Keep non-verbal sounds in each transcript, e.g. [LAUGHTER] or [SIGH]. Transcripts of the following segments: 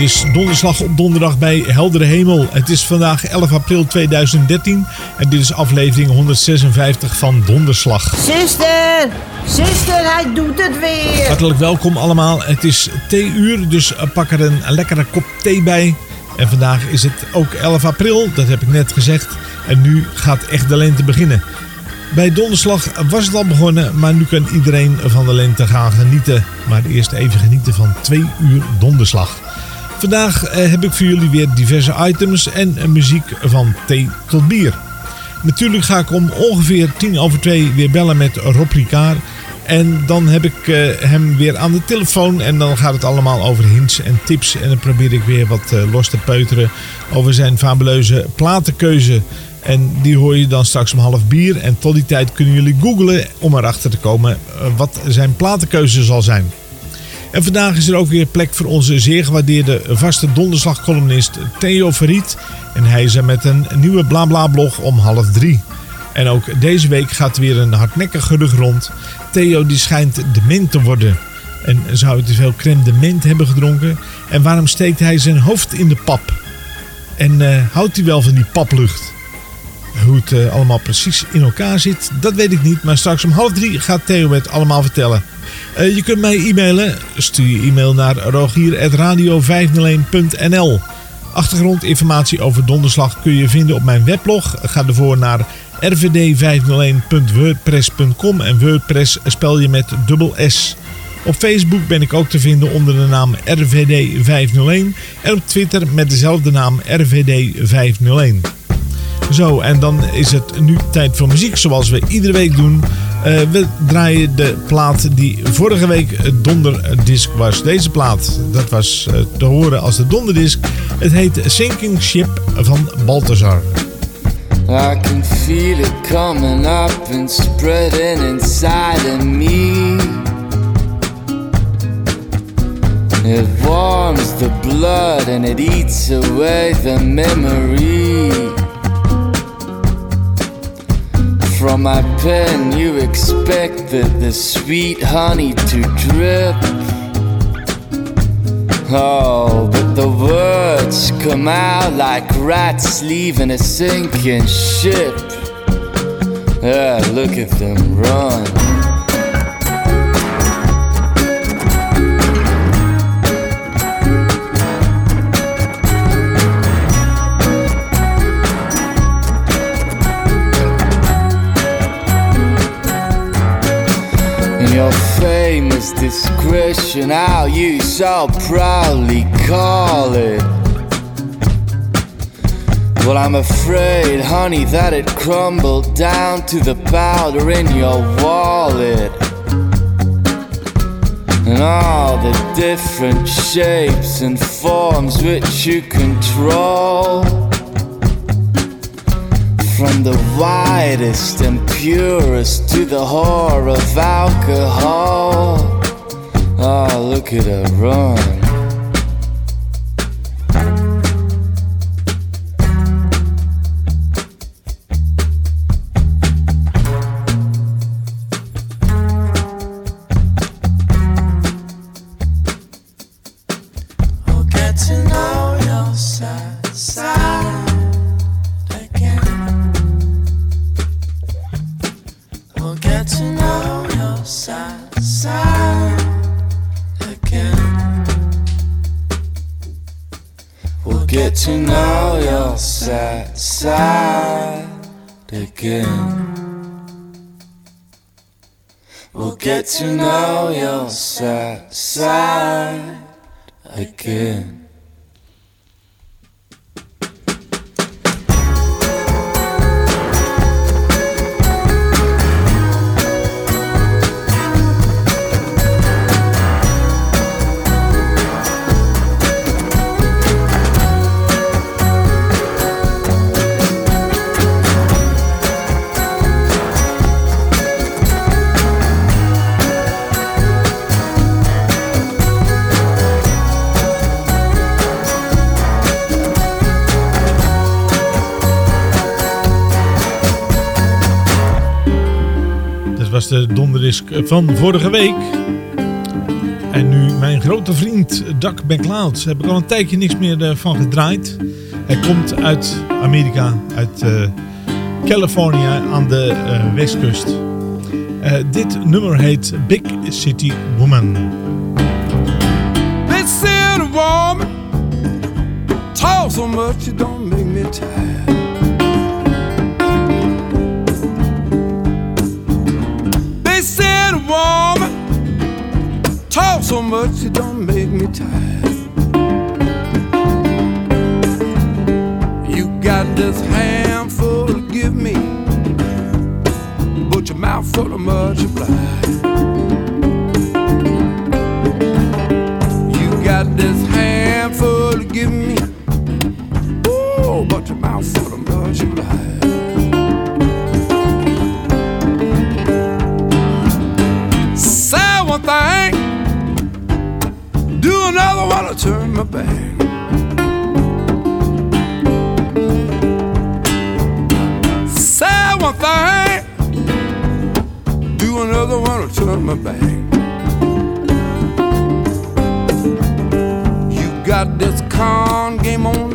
Dit is donderslag op donderdag bij Heldere Hemel. Het is vandaag 11 april 2013 en dit is aflevering 156 van Donderslag. Zuster, zuster, hij doet het weer. Hartelijk welkom allemaal. Het is theeuur, dus pak er een lekkere kop thee bij. En vandaag is het ook 11 april, dat heb ik net gezegd. En nu gaat echt de lente beginnen. Bij donderslag was het al begonnen, maar nu kan iedereen van de lente gaan genieten. Maar eerst even genieten van twee uur donderslag. Vandaag eh, heb ik voor jullie weer diverse items en eh, muziek van thee tot bier. Natuurlijk ga ik om ongeveer tien over twee weer bellen met Rob Ricard. En dan heb ik eh, hem weer aan de telefoon. En dan gaat het allemaal over hints en tips. En dan probeer ik weer wat los te peuteren over zijn fabuleuze platenkeuze. En die hoor je dan straks om half bier. En tot die tijd kunnen jullie googlen om erachter te komen wat zijn platenkeuze zal zijn. En vandaag is er ook weer plek voor onze zeer gewaardeerde vaste donderslagcolumnist Theo Verriet. En hij is er met een nieuwe BlaBla-blog om half drie. En ook deze week gaat er weer een hardnekkig gerucht rond. Theo die schijnt dement te worden. En zou hij te veel crème de mint hebben gedronken? En waarom steekt hij zijn hoofd in de pap? En eh, houdt hij wel van die paplucht? Hoe het eh, allemaal precies in elkaar zit, dat weet ik niet. Maar straks om half drie gaat Theo het allemaal vertellen. Eh, je kunt mij e-mailen. Stuur je e-mail naar rogier.radio501.nl Achtergrondinformatie over donderslag kun je vinden op mijn weblog. Ga ervoor naar rvd501.wordpress.com en WordPress spel je met dubbel S. Op Facebook ben ik ook te vinden onder de naam RVD501 en op Twitter met dezelfde naam RVD501. Zo, en dan is het nu tijd voor muziek zoals we iedere week doen. Eh, we draaien de plaat die vorige week donderdisc was. Deze plaat, dat was eh, te horen als de donderdisc. Het heet Sinking Ship van Balthazar. I can feel it coming up and spreading inside of me. It warms the blood and it eats away the memory. From my pen, you expected the sweet honey to drip. Oh, but the words come out like rats leaving a sinking ship. Yeah, look at them run. Your famous discretion, how you so proudly call it. Well, I'm afraid, honey, that it crumbled down to the powder in your wallet. And all the different shapes and forms which you control. From the widest and purest to the horror of alcohol. Oh, look at her run. Van vorige week. En nu mijn grote vriend Doug McLeod. Daar heb ik al een tijdje niks meer eh, van gedraaid. Hij komt uit Amerika, uit eh, California aan de eh, westkust. Dit nummer heet Big City Woman. Said a woman talk it don't make me tired. So much it don't make me tired. You got this handful to give me, but your mouth full of multiply. You turn my back. Say one thing, do another one to turn my back. You got this con game on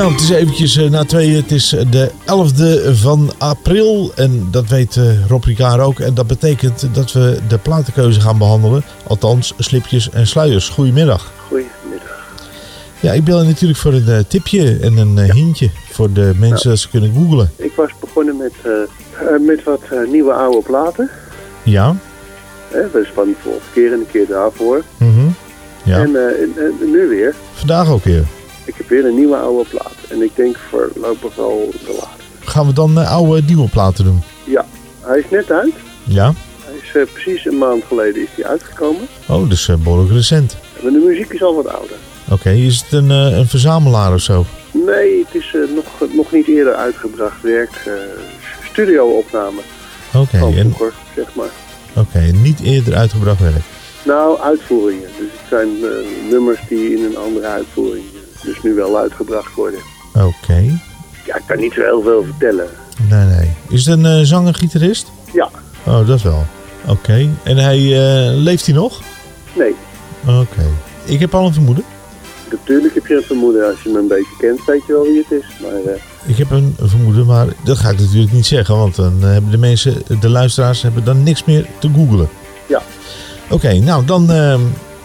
Nou, het is eventjes eh, na tweeën. Het is eh, de 11e van april. En dat weet eh, Rob Ricard ook. En dat betekent dat we de platenkeuze gaan behandelen. Althans, slipjes en sluiers. Goedemiddag. Goedemiddag. Ja, ik bel natuurlijk voor een tipje en een hintje. Voor de mensen dat ze kunnen googlen. Ik was begonnen met, met wat nieuwe oude platen. Ja? Hè, dat is van de vorige keer en de keer daarvoor. Mhm. Ja. En, en, en nu weer. Vandaag ook weer. Ik heb weer een nieuwe oude plaat. En ik denk voorlopig wel de laatste. Gaan we dan eh, oude nieuwe platen doen? Ja, hij is net uit. Ja? Hij is eh, precies een maand geleden is hij uitgekomen. Oh, dus eh, behoorlijk recent. Maar de muziek is al wat ouder. Oké, is het een, een verzamelaar of zo? Nee, het is nog, nog niet eerder uitgebracht werk. studio-opname Oké, van en vroeger, zeg maar. oké, niet eerder uitgebracht werk. Nou, uitvoeringen. Dus het zijn nummers die in een andere uitvoering dus nu wel uitgebracht worden. Oké. Ja, ik kan niet zo heel veel vertellen. Nee, nee. Is het een eh, zanger-gitarist? Ja, Oh, dat wel. Oké. En hij, eh, leeft hij nog? nee. Oké. Ik heb al een vermoeden. Natuurlijk heb je een vermoeden. Als je me een beetje kent, weet je wel wie het is. Maar eh, Ik heb een vermoeden, maar dat ga ik natuurlijk niet zeggen. Want dan hebben de mensen, de luisteraars, hebben dan niks meer te googlen. Ja. Oké, nou dan ehm,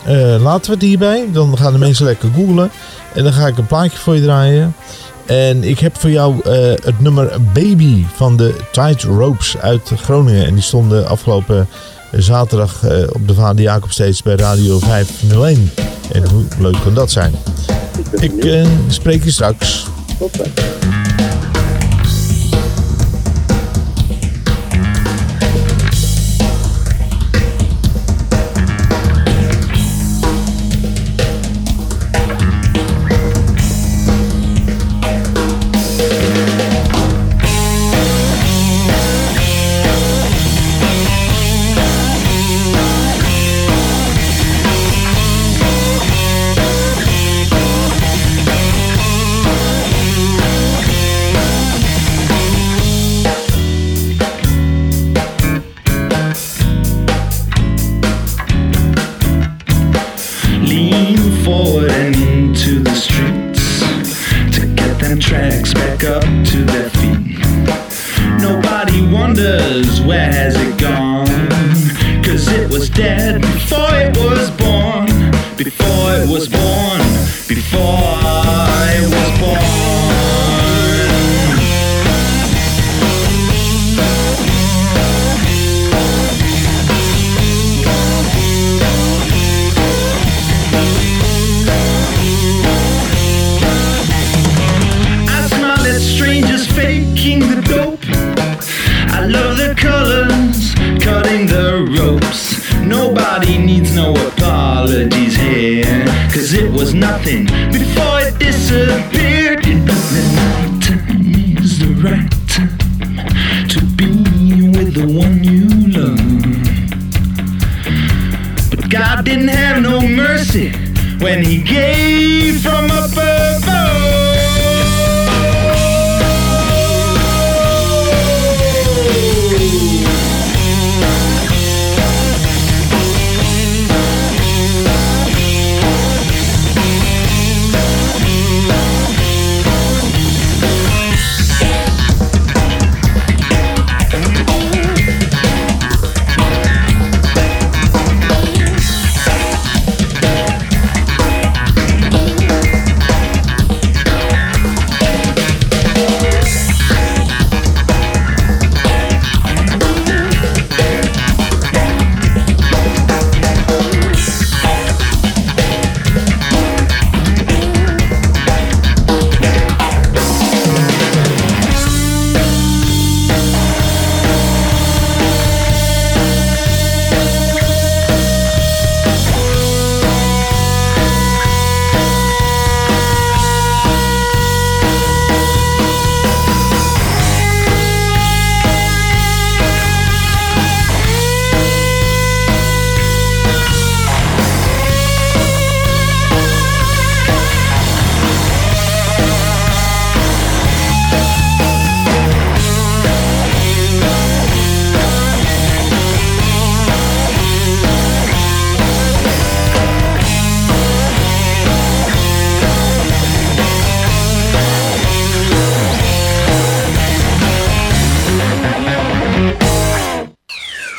eh, laten we het hierbij. Dan gaan de mensen lekker googlen. En dan ga ik een plaatje voor je draaien. En ik heb voor jou eh, het nummer Baby van de Tight Ropes uit Groningen. En die stonden afgelopen zaterdag eh, op de Vader Jacob steeds bij Radio 501. En hoe leuk kan dat zijn? Ik eh, spreek je straks. tot dan.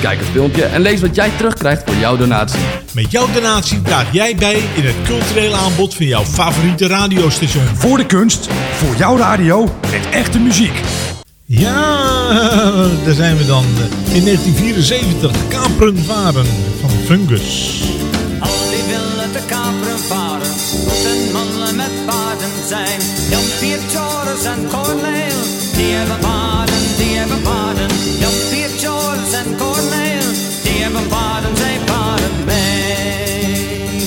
Kijk het filmpje en lees wat jij terugkrijgt voor jouw donatie. Met jouw donatie draag jij bij in het culturele aanbod van jouw favoriete radiostation. Voor de kunst, voor jouw radio, met echte muziek. Ja, daar zijn we dan. In 1974, Kaperen varen van Fungus. Al die willen te kaperen varen, moeten mannen met paarden zijn. Jan Pier, Joris en Corneel, die hebben paarden, die hebben paarden. Jan Pier, En Corneel, die hebben paarden, zij paarden mee.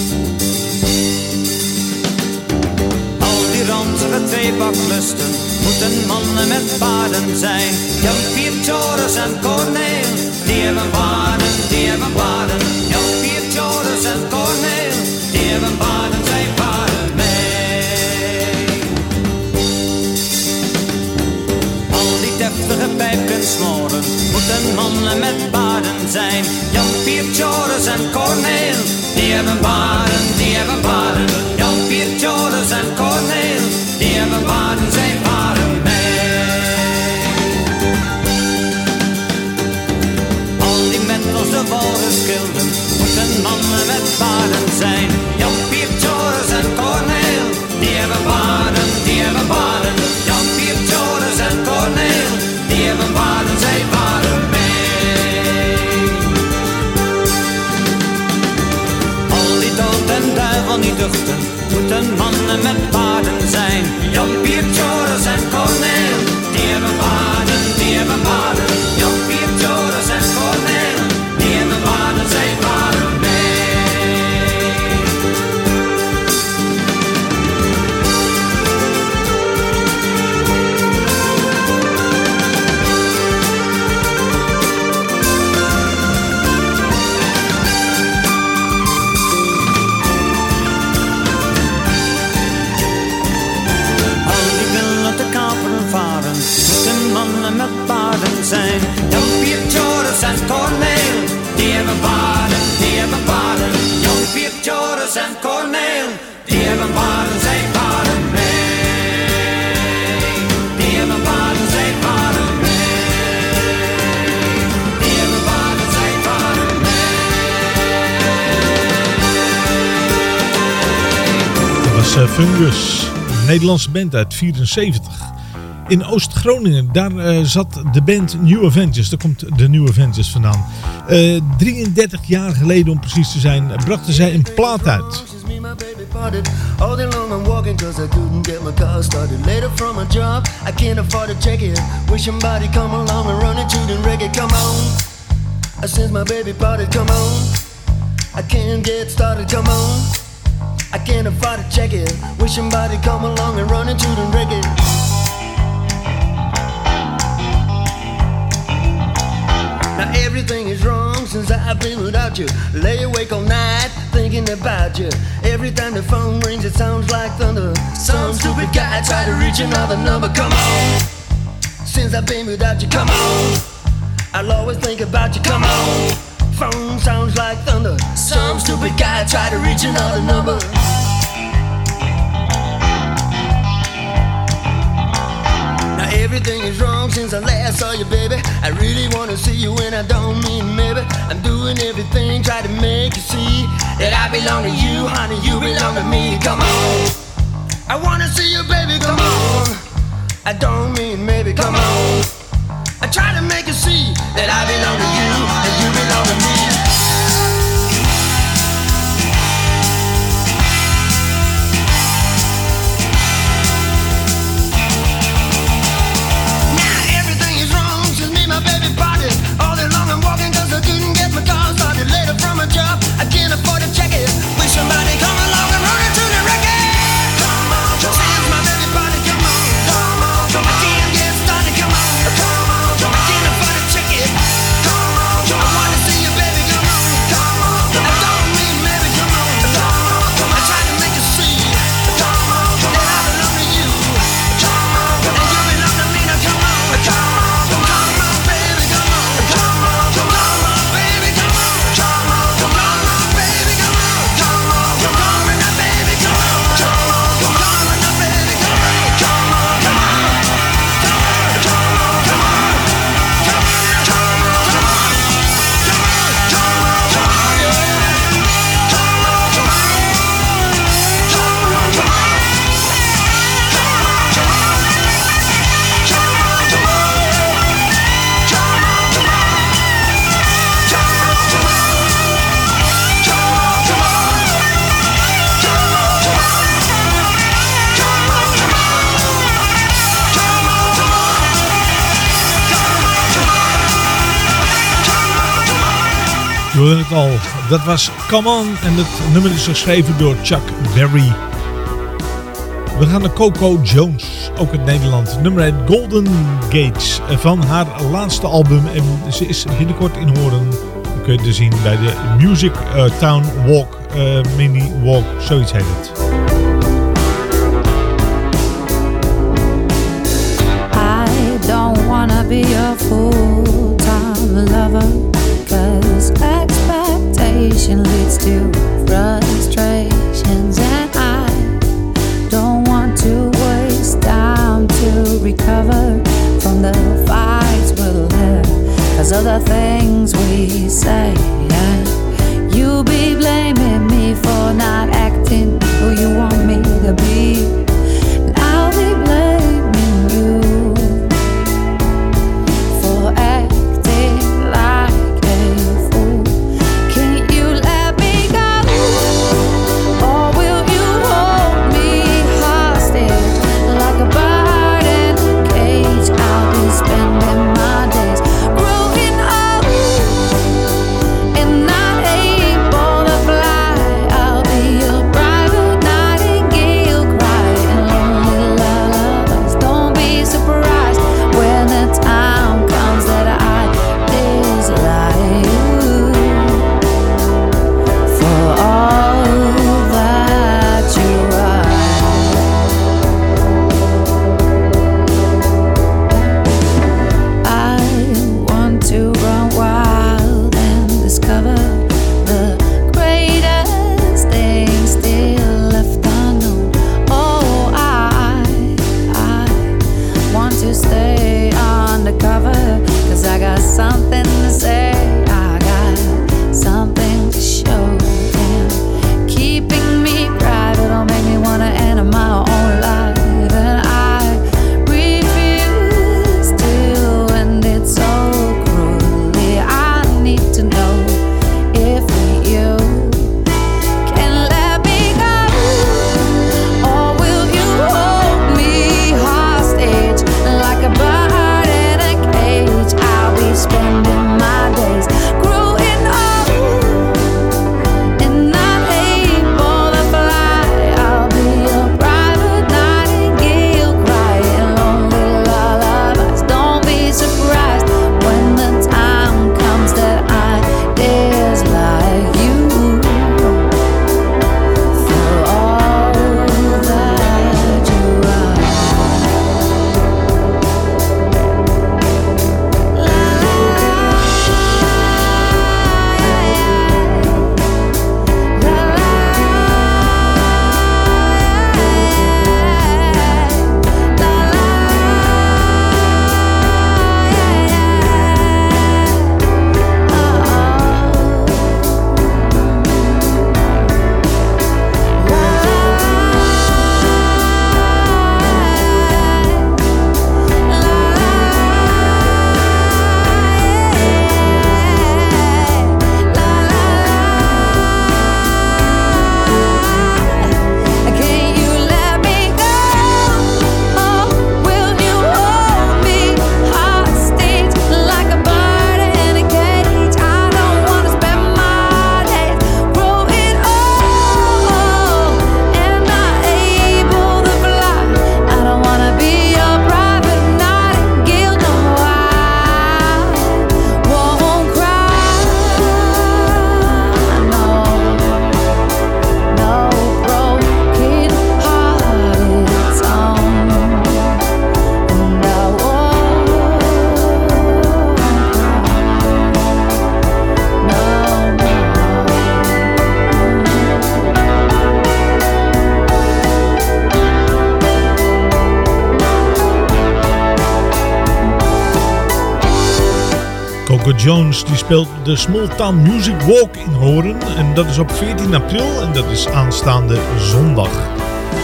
Al die ranzige tweebaklusten, moeten mannen met paarden zijn. Jan Pier, Joris en Corneel, die hebben paarden, die hebben paarden. Jan Pier, Joris en Corneel, die hebben paarden, zij paarden mee. Al die deftige pijpkensmoren moeten mannen met paarden zijn. Jan Pier, Joris en Corneel, die hebben paarden, die hebben paarden. Jan Pier, Joris en Corneel, die hebben paarden, zij paarden mee. Al die mentels de walruskilden moeten mannen met paarden zijn. Eh, Fungus, een Nederlandse band uit 74. In Oost-Groningen, daar eh, zat de band New Avengers. Daar komt de New Avengers vandaan. Eh, 33 jaar geleden om precies te zijn, brachten zij een plaat uit. I my baby. I can't get started, come on. I can't afford to check it. Wish somebody come along and run into the reggae. Now everything is wrong since I've been without you. Lay awake all night thinking about you. Every time the phone rings, it sounds like thunder. Some stupid guy tried to reach another number. Come on, since I've been without you, come on. I'll always think about you. Come on, phone sounds like thunder. Some stupid guy tried to reach another number. Now everything is wrong since I last saw you, baby. I really wanna see you and I don't mean maybe. I'm doing everything, try to make you see that I belong to you, honey. You belong to me. Come on, I wanna see you, baby. Come on. I don't mean maybe. Come on. I try to make you see that I belong to you hoorde het al. Dat was Come On en het nummer is geschreven door Chuck Berry. We gaan naar Coco Jones, ook in Nederland. Nummer 1 Golden Gates eh, van haar laatste album. En ze is binnenkort in Horen. Dat kun je te dus zien bij de Music eh, Town Walk, eh, Mini Walk, zoiets heet het. speelt de Smalltown Music Walk in Horen. En dat is op 14 april en dat is aanstaande zondag.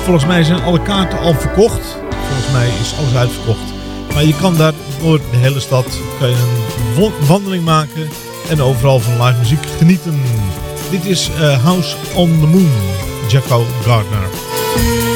Volgens mij zijn alle kaarten al verkocht. Volgens mij is alles uitverkocht. Maar je kan daar door de hele stad een wandeling maken en overal van live muziek genieten. Dit is eh, House on the Moon, Jacko Gardner.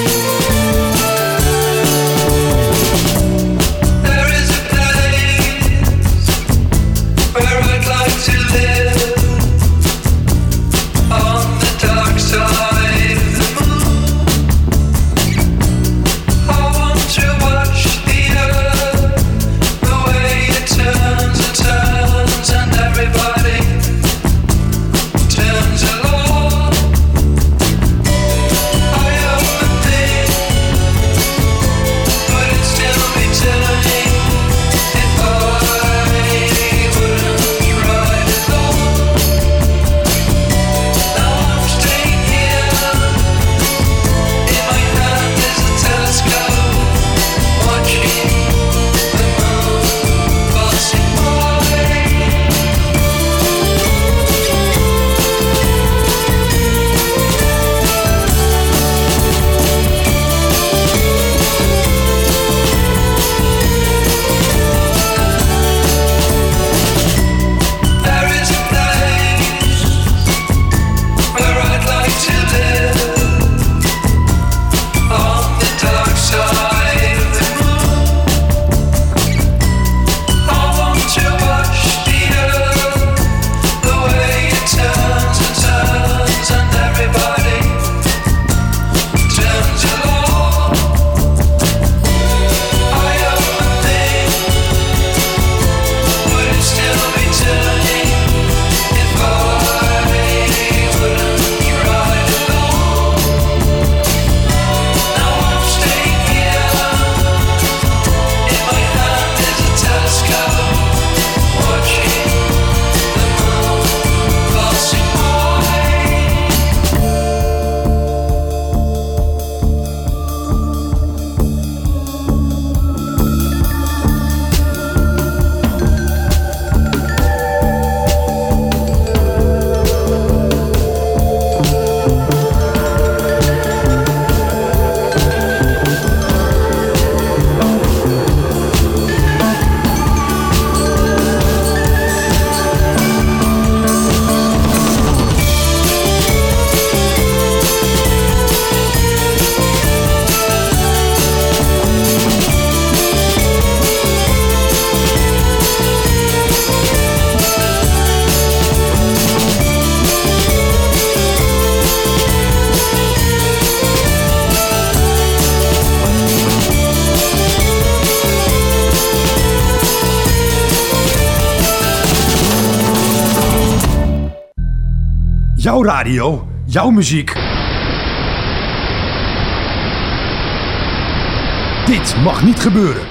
Jouw muziek. Dit mag niet gebeuren.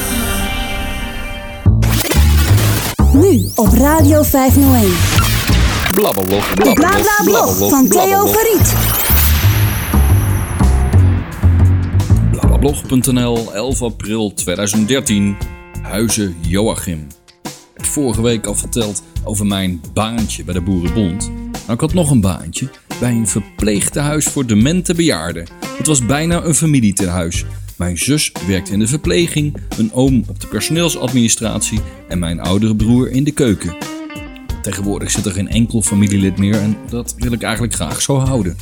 Nu op Radio 501. Blablablog. De Bla Bla Blog van Theo Verriet. Blablablog.nl 11 april 2013 Huizen Joachim. Ik heb vorige week al verteld over mijn baantje bij de Boerenbond. Nou, ik had nog een baantje bij een verpleegtehuis voor demente bejaarden. Het was bijna een familietehuis. Mijn zus werkte in de verpleging, een oom op de personeelsadministratie en mijn oudere broer in de keuken. Tegenwoordig zit er geen enkel familielid meer en dat wil ik eigenlijk graag zo houden.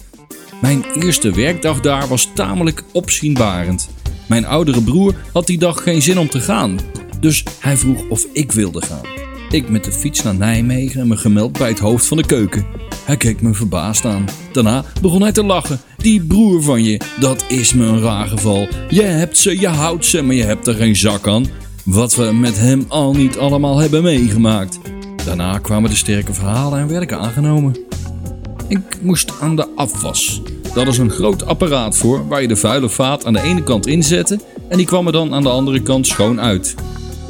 Mijn eerste werkdag daar was tamelijk opzienbarend. Mijn oudere broer had die dag geen zin om te gaan, dus hij vroeg of ik wilde gaan. Ik met de fiets naar Nijmegen en me gemeld bij het hoofd van de keuken. Hij keek me verbaasd aan. Daarna begon hij te lachen. Die broer van je, dat is me een raar geval. Je hebt ze, je houdt ze, maar je hebt er geen zak aan. Wat we met hem al niet allemaal hebben meegemaakt. Daarna kwamen de sterke verhalen en werd ik aangenomen. Ik moest aan de afwas. Dat is een groot apparaat voor waar je de vuile vaat aan de ene kant inzette en die kwam er dan aan de andere kant schoon uit.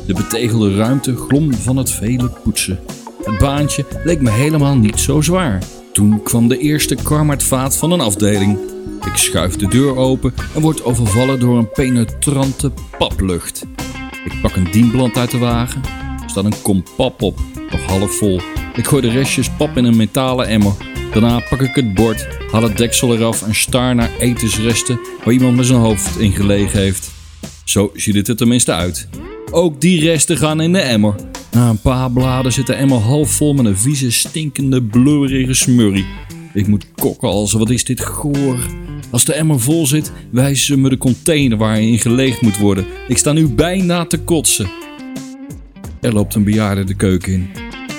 De betegelde ruimte glom van het vele poetsen. Het baantje leek me helemaal niet zo zwaar. Toen kwam de eerste karmaatvaat van een afdeling. Ik schuif de deur open en word overvallen door een penetrante paplucht. Ik pak een dienblad uit de wagen. Er staat een kom pap op, nog half vol. Ik gooi de restjes pap in een metalen emmer. Daarna pak ik het bord, haal het deksel eraf en staar naar etensresten waar iemand met zijn hoofd in gelegen heeft. Zo ziet het er tenminste uit. Ook die resten gaan in de emmer. Na een paar bladen zit de emmer half vol met een vieze, stinkende, blurrige smurrie. Ik moet kokken als wat is dit goor. Als de emmer vol zit, wijzen ze me de container waar hij in geleegd moet worden. Ik sta nu bijna te kotsen. Er loopt een bejaarde de keuken in.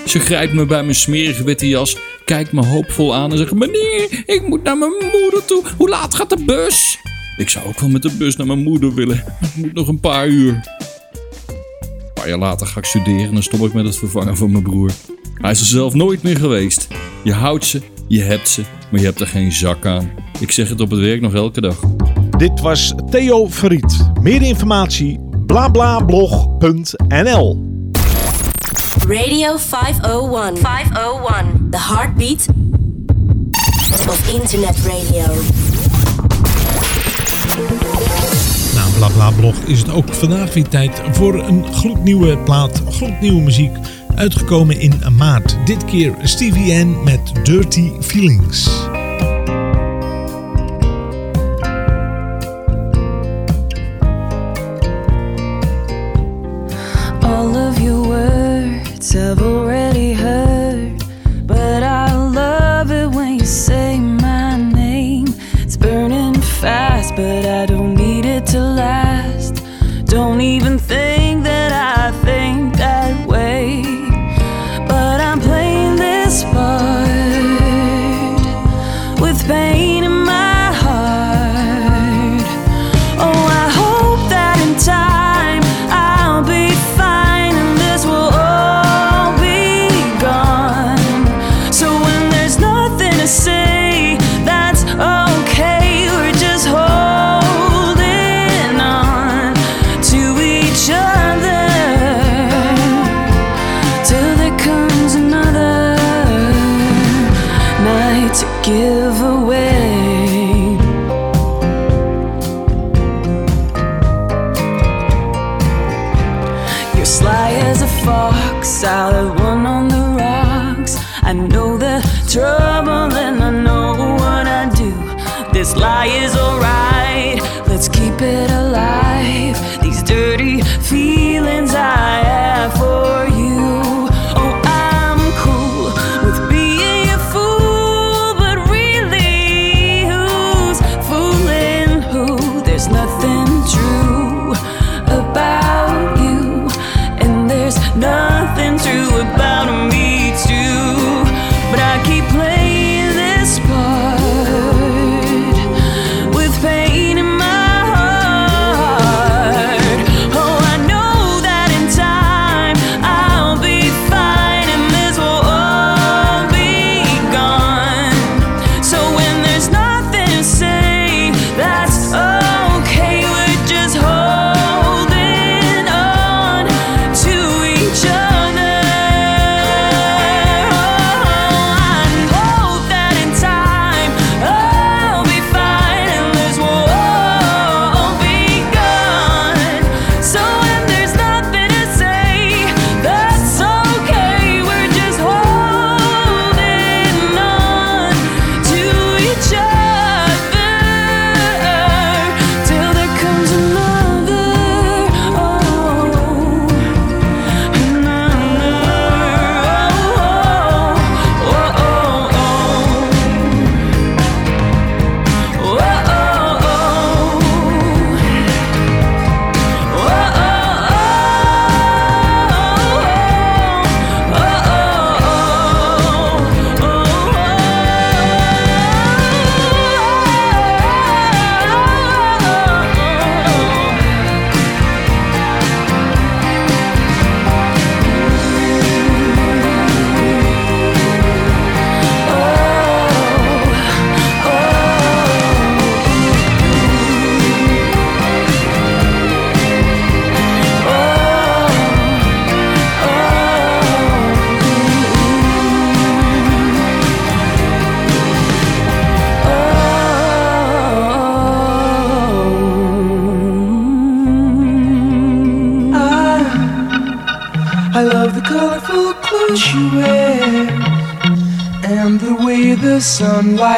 Ze grijpt me bij mijn smerige witte jas, kijkt me hoopvol aan en zegt: Meneer, ik moet naar mijn moeder toe. Hoe laat gaat de bus? Ik zou ook wel met de bus naar mijn moeder willen. Ik moet nog een paar uur. Paar jaar later ga ik studeren en dan stop ik met het vervangen van mijn broer. Hij is er zelf nooit meer geweest. Je houdt ze, je hebt ze, maar je hebt er geen zak aan. Ik zeg het op het werk nog elke dag. Dit was Theo Verriet. Meer informatie blablablog.nl Radio 501. 501. The heartbeat of internet radio. Na BlaBlaBlog is het ook vandaag weer tijd voor een gloednieuwe plaat, gloednieuwe muziek, uitgekomen in maart. Dit keer Stevie N met Dirty Feelings. All of your words already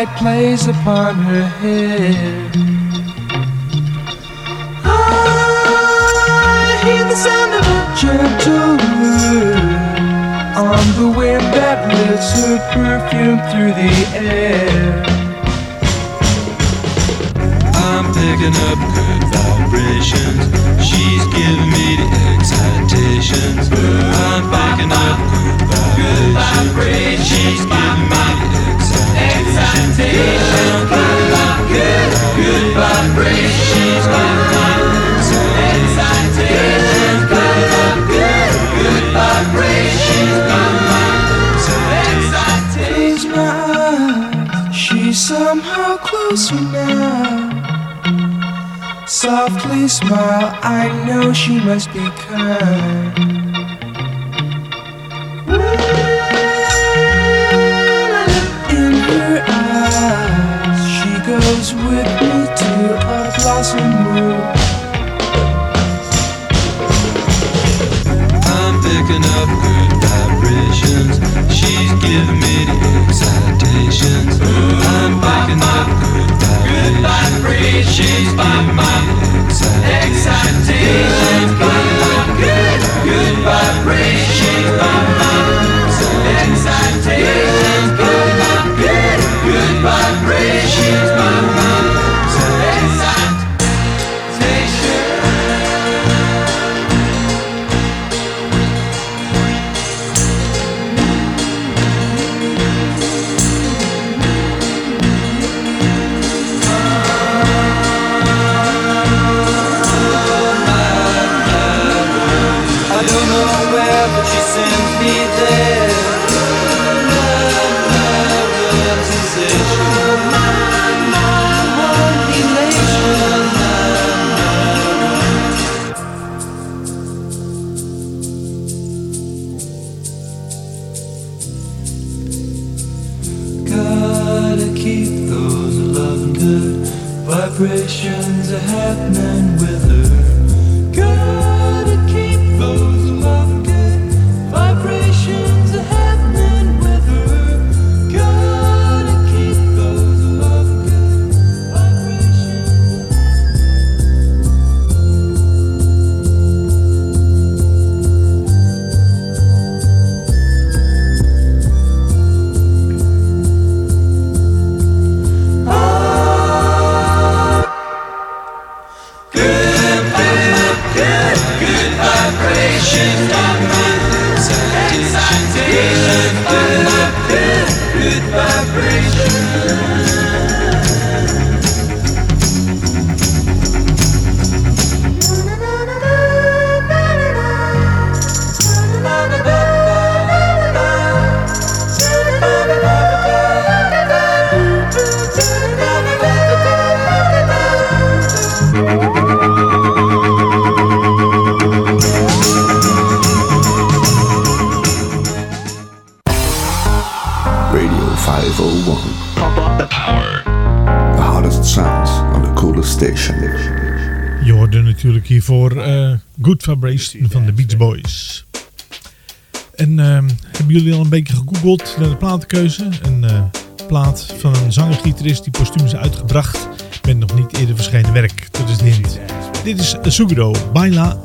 light plays upon her head. you smile, I know she must be kind. In her eyes, she goes with me to a blossom room. I'm picking up good vibrations. She's giving me the excitations. Ooh, I'm picking up good vibrations. Good vibrations by my exciting. Van de Beach Boys. En ehm, hebben jullie al een beetje gegoogeld naar de platenkeuze? Een eh, plaat van een zanger-gitarist die postuum is uitgebracht met nog niet eerder verschenen werk. Dat is de hint. Dit is Suguro, Baila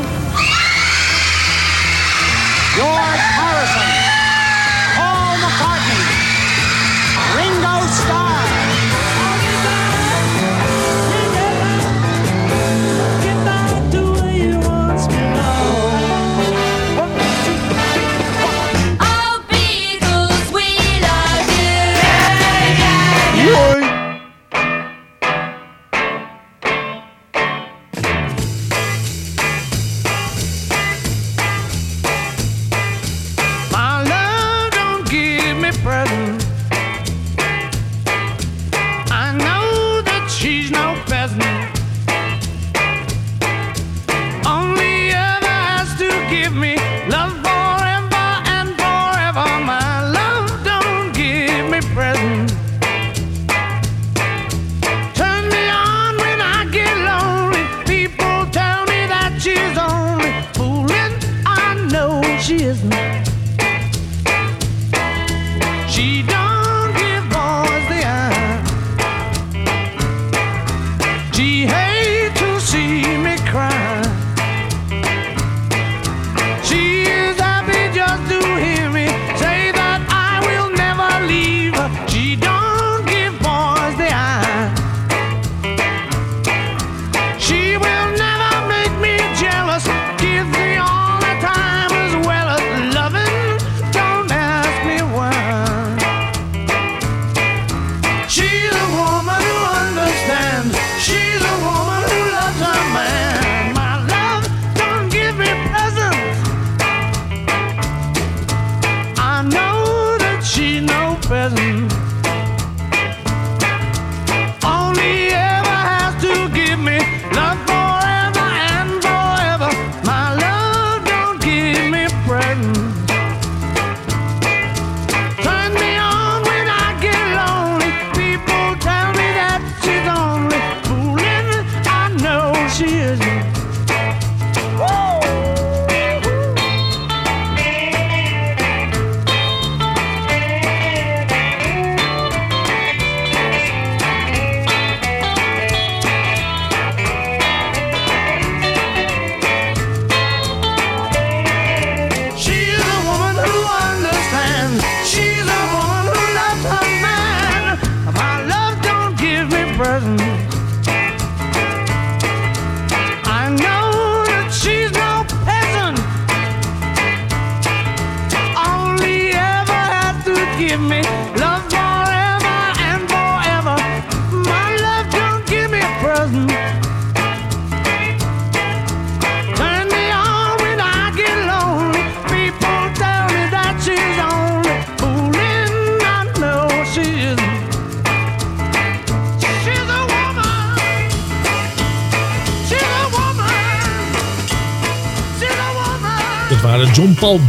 야!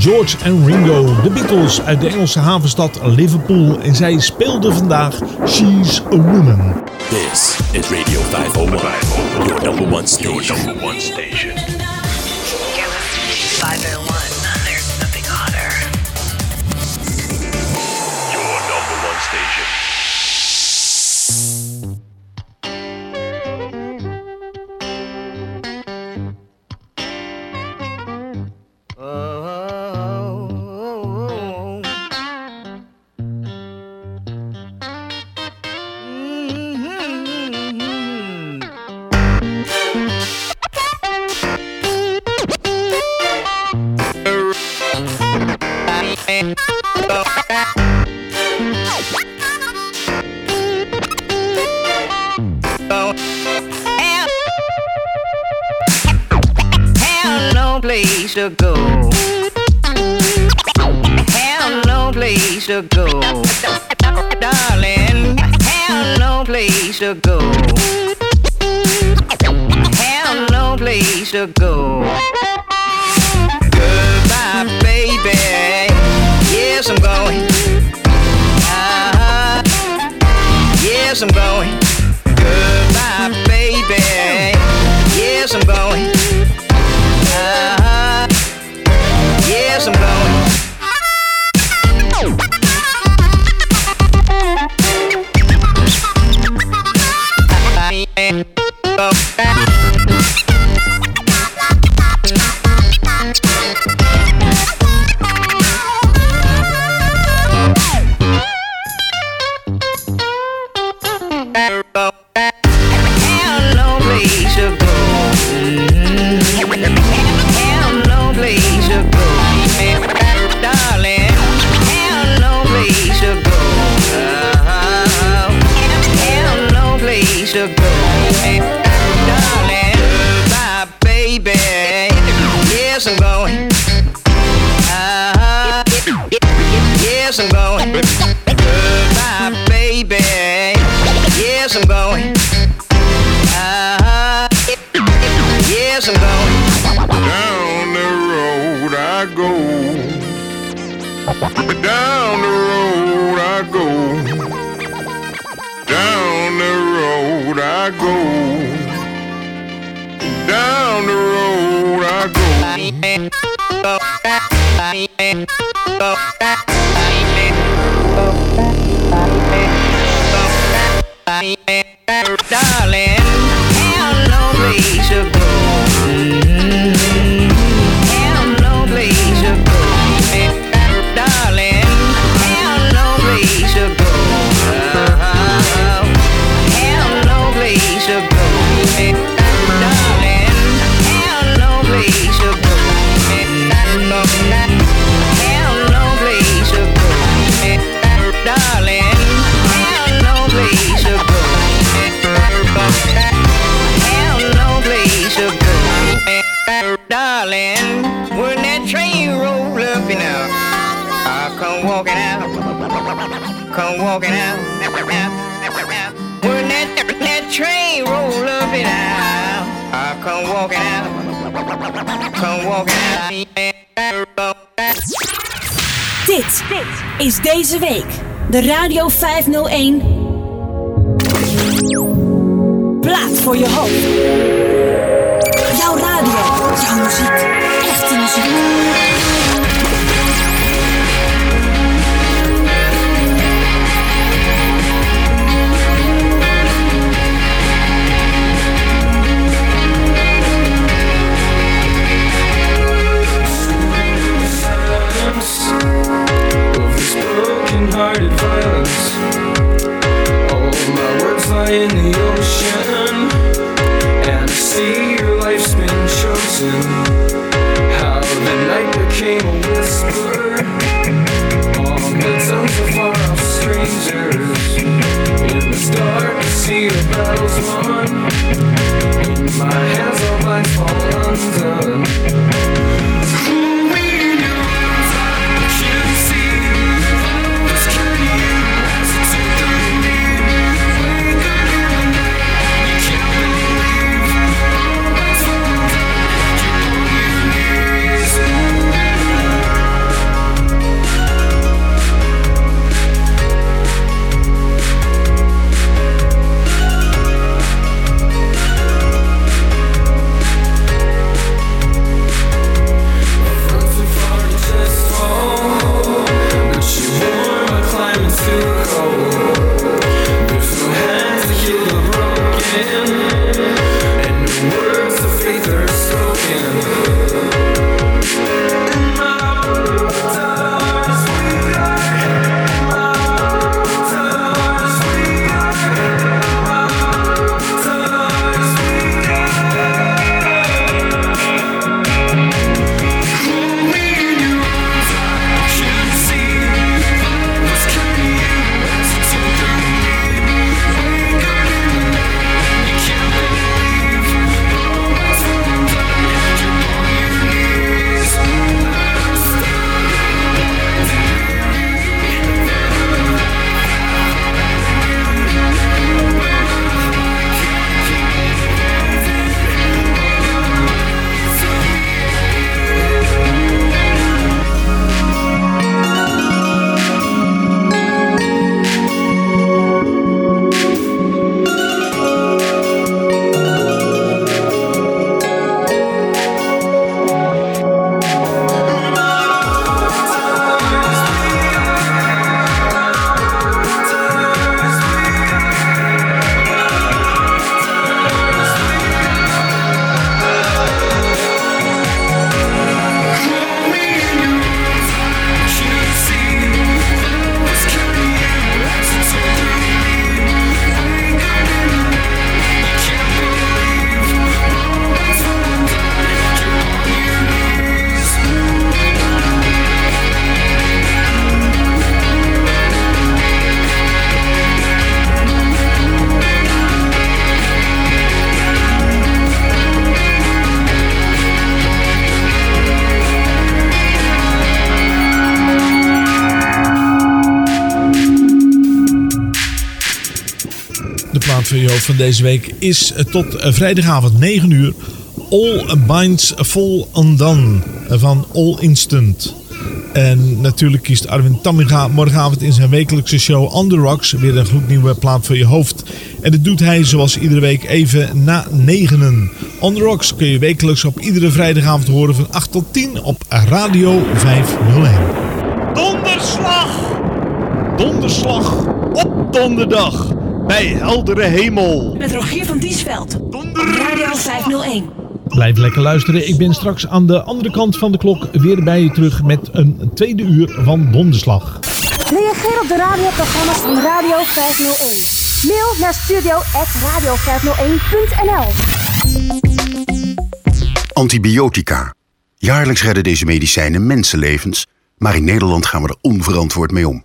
George en Ringo, de Beatles uit de Engelse havenstad Liverpool. En zij speelden vandaag She's a Woman. This is Radio 501, your number one station. Your number one station. 501. 501. Plaats voor je hoofd. Jouw radio, jouw muziek, echte muziek. started violence. All my words lie in the ocean, and I see your life's been chosen. How the night became a whisper on the tongues of far off strangers. In the dark, I see your battles won. In my hands, all mine fall undone. Deze week is eh, tot eh, vrijdagavond 9 uur All Binds Fall Undone van All Instant. En natuurlijk kiest Arwin Tamminga morgenavond in zijn wekelijkse show The Rocks weer een gloednieuwe plaat voor je hoofd. En dat doet hij zoals iedere week even na negenen. The Rocks kun je wekelijks op iedere vrijdagavond horen van 8 tot 10 op Radio 501. Donderslag! Donderslag op donderdag bij heldere hemel. Met Rogier van Diesveld. Op Radio 501. Blijf lekker luisteren. Ik ben straks aan de andere kant van de klok weer bij je terug met een tweede uur van Donderslag. Reageer op de radioprogramma's van Radio 501. Mail naar studio.radio501.nl Antibiotica. Jaarlijks redden deze medicijnen mensenlevens, maar in Nederland gaan we er onverantwoord mee om.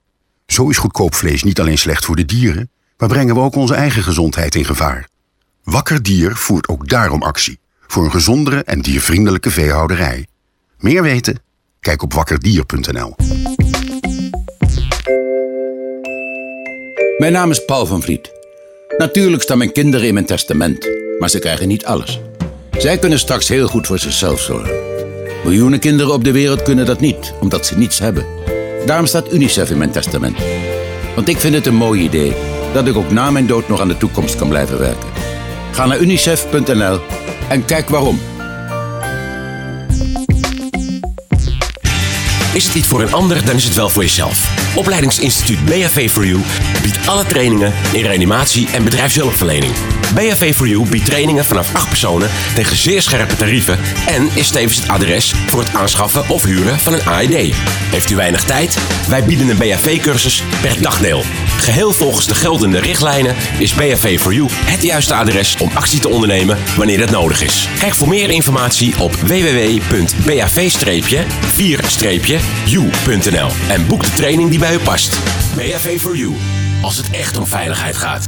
Zo is goedkoop vlees niet alleen slecht voor de dieren, maar brengen we ook onze eigen gezondheid in gevaar. Wakker Dier voert ook daarom actie voor een gezondere en diervriendelijke veehouderij. Meer weten? Kijk op wakkerdier.nl. Mijn naam is Paul van Vliet. Natuurlijk staan mijn kinderen in mijn testament, maar ze krijgen niet alles. Zij kunnen straks heel goed voor zichzelf zorgen. Miljoenen kinderen op de wereld kunnen dat niet, omdat ze niets hebben. Daarom staat UNICEF in mijn testament. Want ik vind het een mooi idee dat ik ook na mijn dood nog aan de toekomst kan blijven werken. Ga naar unicef.nl en kijk waarom. Is het niet voor een ander, dan is het wel voor jezelf. Opleidingsinstituut BHV for You biedt alle trainingen in reanimatie en bedrijfshulpverlening. BHV for You biedt trainingen vanaf 8 personen tegen zeer scherpe tarieven en is tevens het adres voor het aanschaffen of huren van een AED. Heeft u weinig tijd? Wij bieden een BHV-cursus per dagdeel. Geheel volgens de geldende richtlijnen is BHV for You het juiste adres om actie te ondernemen wanneer dat nodig is. Kijk voor meer informatie op www.bav-4-u.nl en boek de training die bij u past. BHV for You, als het echt om veiligheid gaat.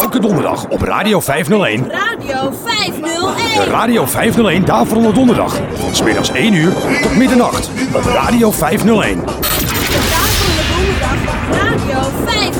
Elke donderdag op Radio 501. Radio 501. De Radio 501 Daverende Donderdag. Van 's middags 1 uur tot middernacht op Radio 501. Radio 501.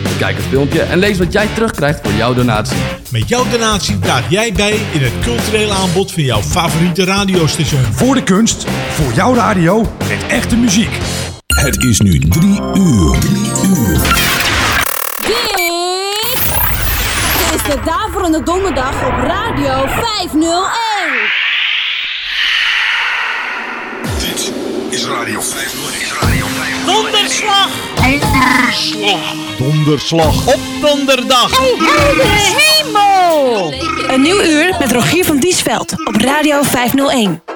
Bekijk het filmpje en lees wat jij terugkrijgt voor jouw donatie. Met jouw donatie draag jij bij in het culturele aanbod van jouw favoriete radiostation. Voor de kunst, voor jouw radio, met echte muziek. Het is nu drie uur. Drie uur. Dit is de Daverende Donderdag op Radio 501. Is Radio 501. Is Radio 501. Donderslag! Donderslag! Donderslag op donderdag! Heldere hemel! Een nieuw uur met Rogier van Diesveld op Radio 501.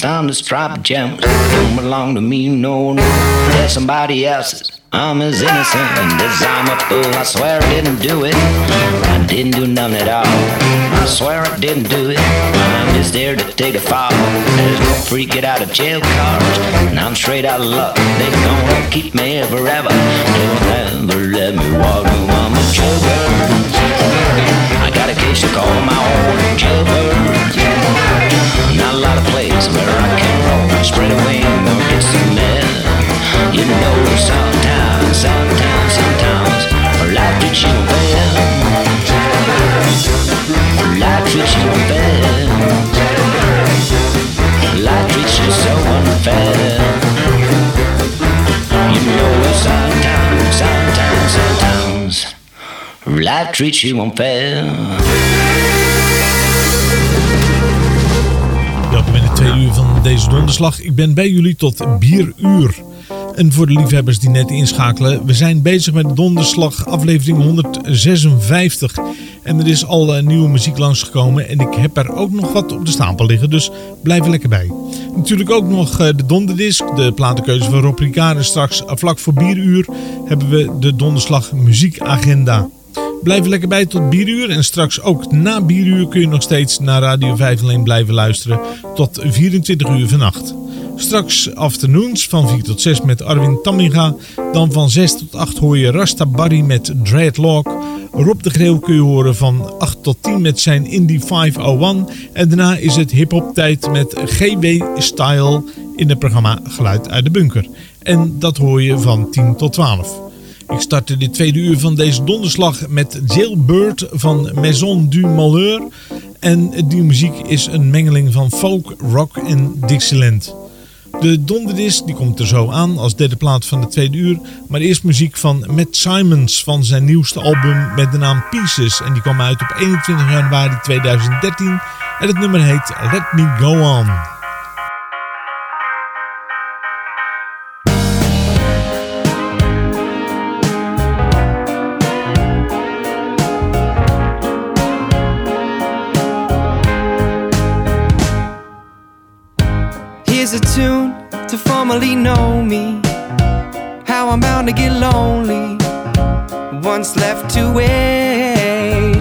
Time the striped gems don't belong to me, no, no. They're somebody else's. I'm as innocent as I'm a fool. I swear I didn't do it. I didn't do none at all. I swear I didn't do it. I'm just there to take a fall. There's no free get out of jail cards. And I'm straight out of luck. They gonna keep me forever. They'll never let me walk. I'm a jailbird. I got a case to call my own jailbird. Not a lot of places where I can roam, spread a wing or get some mail. You know, sometimes, sometimes, sometimes, life treats you well. Life treats you unfair. Life treats you so unfair. You know, sometimes, sometimes, sometimes, life treats you unfair. Deze donderslag. Ik ben bij jullie tot bieruur. En voor de liefhebbers die net inschakelen, we zijn bezig met donderslag aflevering 156. En er is al eh, nieuwe muziek langsgekomen en ik heb er ook nog wat op de stapel liggen, dus blijf er lekker bij. Natuurlijk ook nog eh, de donderdisc, de platenkeuze van Rob Ricard. En straks eh, vlak voor bieruur hebben we de donderslag muziekagenda. Blijf er lekker bij tot bieruur en straks ook na bieruur kun je nog steeds naar Radio 5 alleen blijven luisteren tot 24 uur vannacht. Straks afternoons van 4 tot 6 met Arwin Tamminga. Dan van 6 tot 8 hoor je Rasta Barry met Dreadlock. Rob de Greeuw kun je horen van 8 tot 10 met zijn Indie 501. En daarna is het hip-hop tijd met GB Style in het programma Geluid uit de Bunker. En dat hoor je van 10 tot 12. Ik startte dit tweede uur van deze donderslag met Jailbird van Maison du Malheur. En die muziek is een mengeling van folk, rock en Dixieland. De donderdisc die komt er zo aan als derde plaat van de tweede uur. Maar eerst muziek van Matt Simons van zijn nieuwste album met de naam Pieces. En die kwam uit op 21 januari 2013. En het nummer heet Let Me Go On. Formally know me. How I'm bound to get lonely. Once left to wait.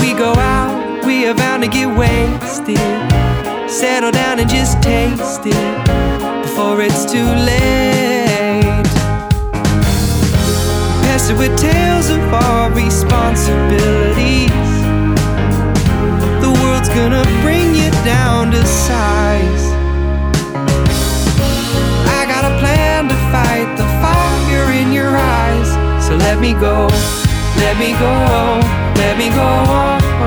We go out, we are bound to get wasted. Settle down and just taste it before it's too late. Pestered with tales of our responsibilities. The world's gonna bring you down to size. Fight the fire in your eyes. So let me go, let me go, let me go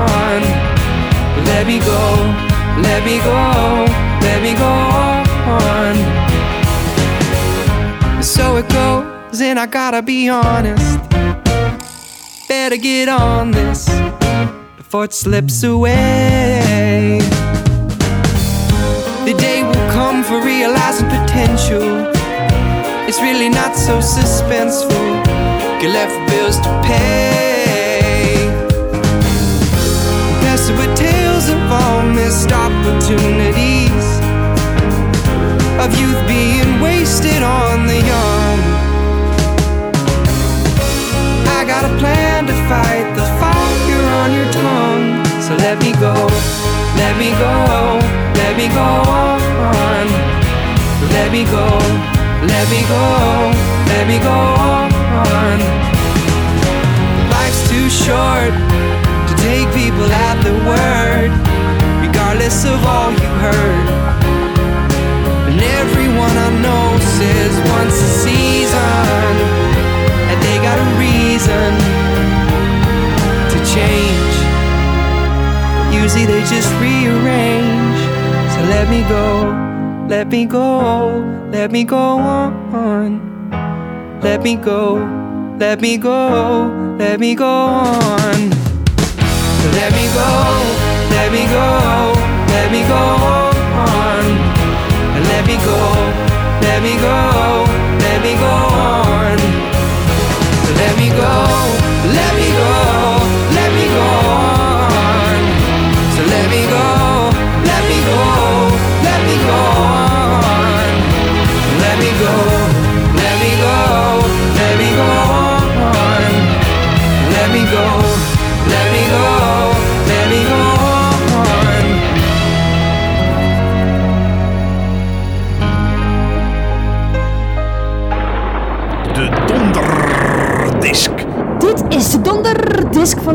on. Let me go, let me go, let me go on. So it goes then I gotta be honest. Better get on this before it slips away. The day will come for realizing potential. It's really not so suspenseful. Get left with bills to pay. Best with tales of all missed opportunities of youth being wasted on the young. I got a plan to fight the fire on your tongue. So let me go, let me go, let me go on. Let me go, let me go, let me go on. Life's too short to take people at their word, regardless of all you heard. And everyone I know says once a season, and they got a reason to change. Usually they just rearrange. So let me go, let me go, let me go on. Let me go, let me go, let me go on. Let me go, let me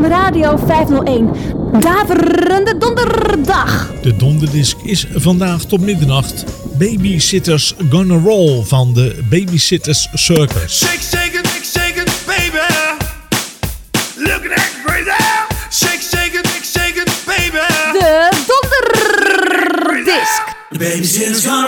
van Radio 501. Daverende donderdag. De donderdisk is vandaag tot middernacht Babysitters Gonna Roll van de Babysitters Circus. Shake, shake it, shake, shake it, baby. Look at that crazy. Shake, shake it, shake, shake it, baby. De donderdisc. Babysitter's gonna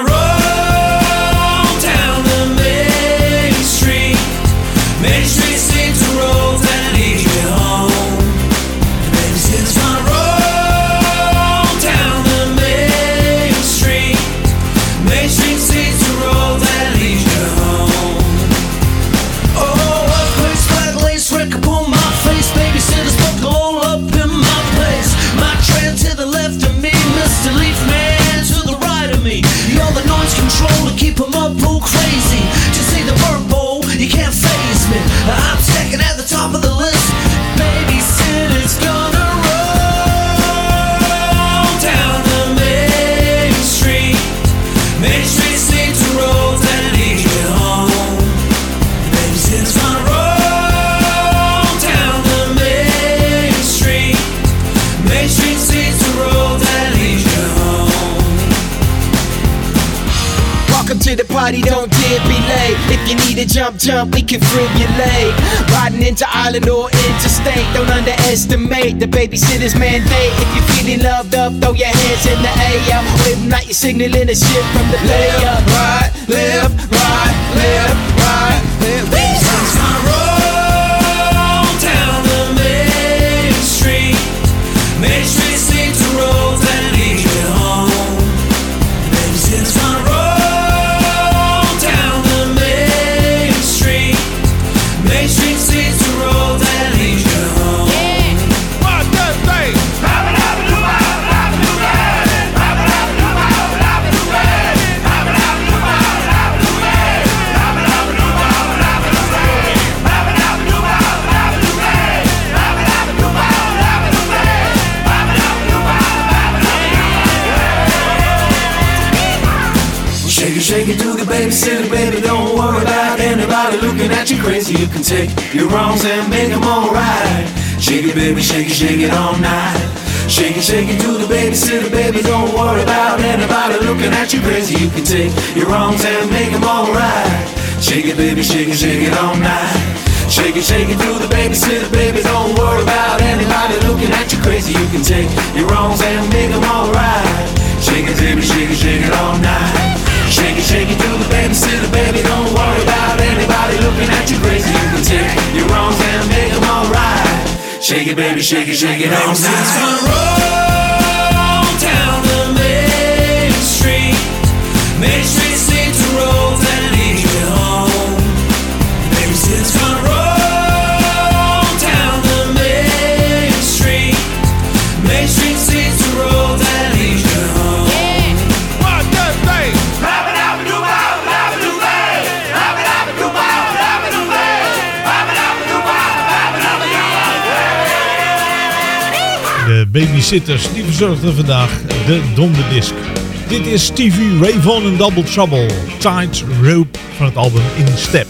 you need a jump, jump, we can leg. Riding into island or interstate, don't underestimate the babysitter's mandate. If you're feeling loved up, throw your hands in the air. Wave like you're signaling a ship from the player. Right, left, right, left, You can take your wrongs and make them alright. Shake it, baby, shake it, shake it all night. Shake it, shake it to the babysitter, baby. Don't worry about anybody looking at you crazy. You can take your wrongs and make them alright. Shake it, baby, shake it, shake it all night. Shake it, shake it to the babysitter, baby. Don't worry about anybody looking at you crazy. You can take your wrongs and make them alright. Shake it, baby, shake it, shake it all night. Shake it, shake it to the baby, sitter, baby. Don't worry about anybody looking at you crazy. You can take your wrongs and make them alright. Shake it, baby, shake it, shake it all night. Sitters, die verzorgden vandaag de donderdisc. Dit is Stevie Ray Vaughan Double Trouble, Tight Rope van het album In Step.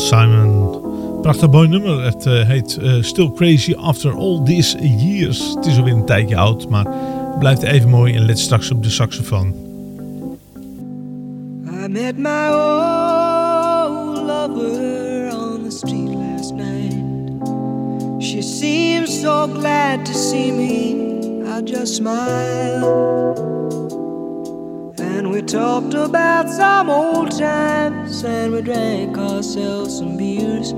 Simon. Prachtig mooi nummer. Het eh, heet eh, Still Crazy After All These Years. Het is alweer een tijdje oud, maar het blijft even mooi en let straks op de saxofoon. I met my old lover on the street last night. She seemed so glad to see me. I just smiled. Talked about some old times and we drank ourselves some beers.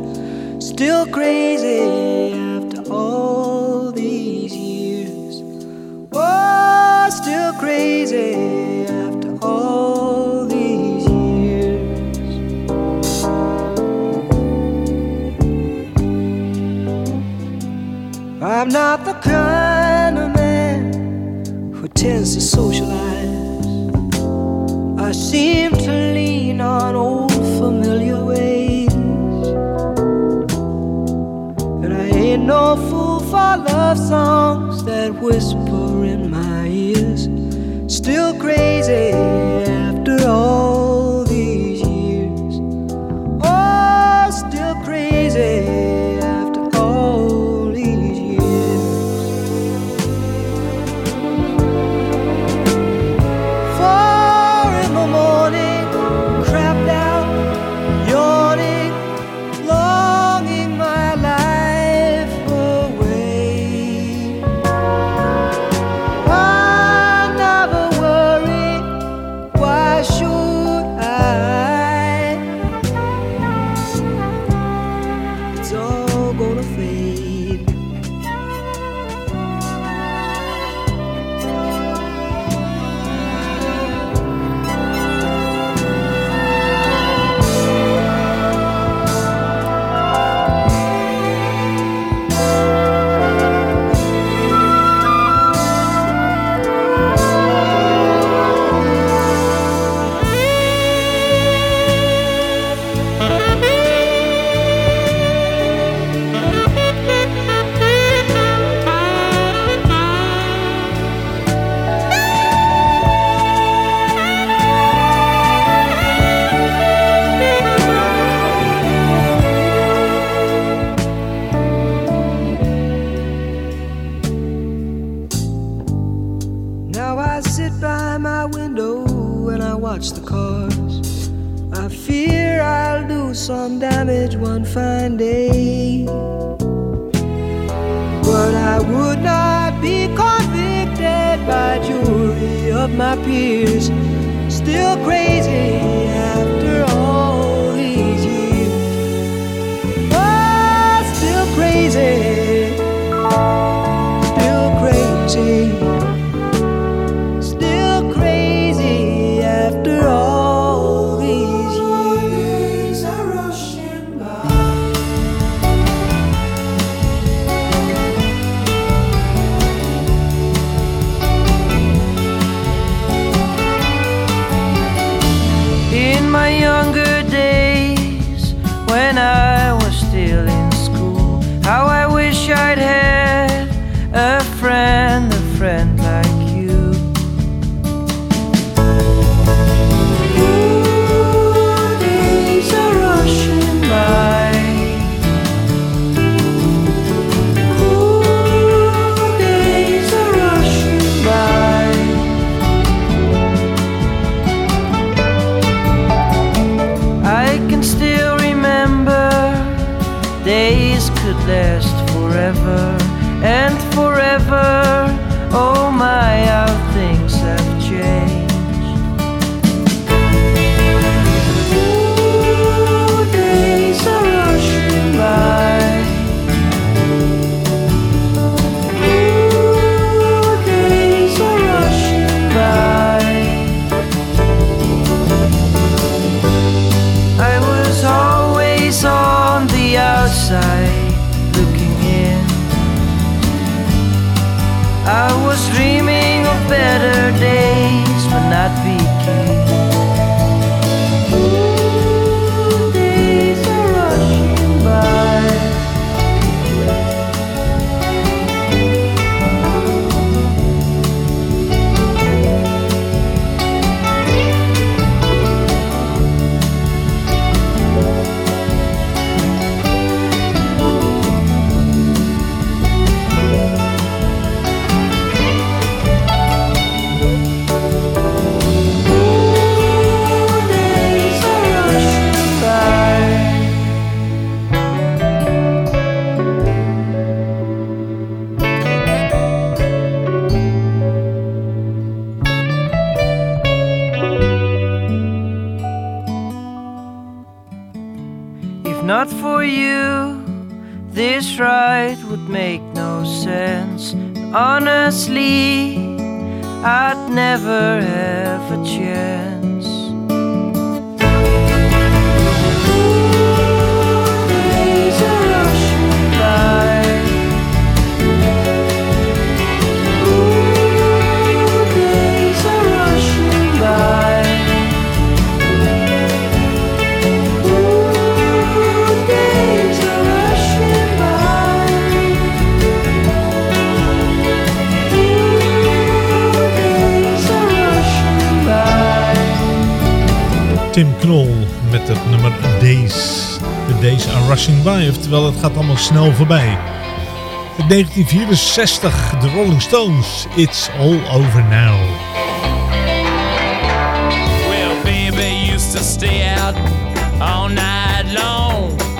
Still crazy after all these years. Oh, still crazy after all these years. I'm not the kind of man who tends to socialize. Seem to lean on old familiar ways. And I ain't no fool for love songs that whisper in my ears. Still crazy forever chance. Tim Knol met het nummer Days. The Days are rushing by, oftewel het gaat allemaal snel voorbij. 1964, The Rolling Stones, It's All Over Now. Well, baby used to stay out all night long.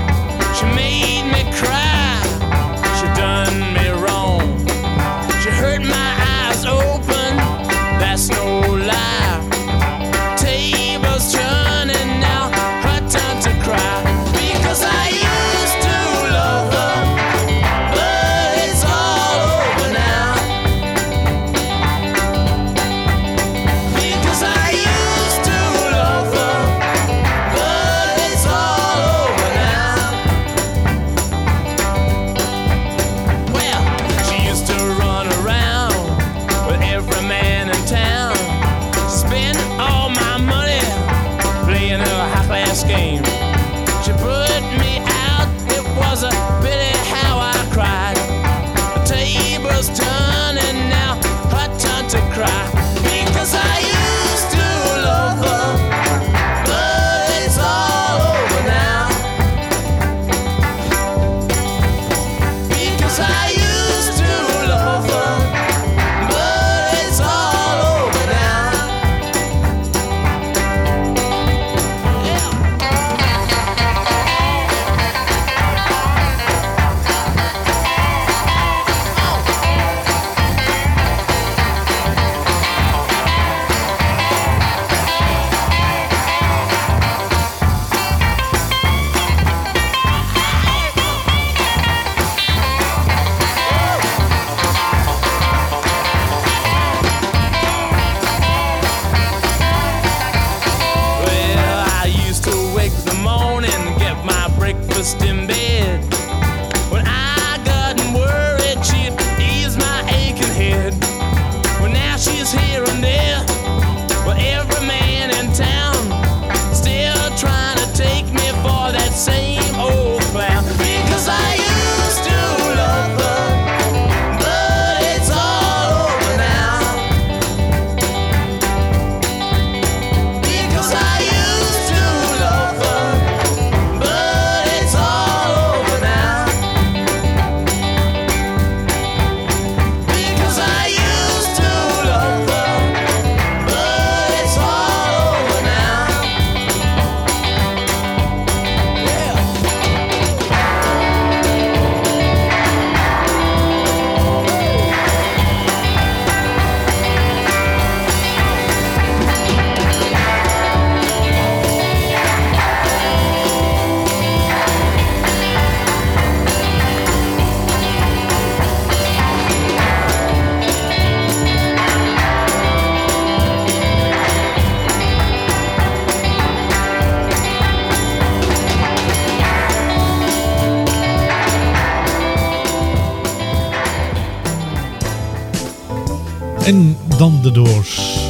En dan de Doors.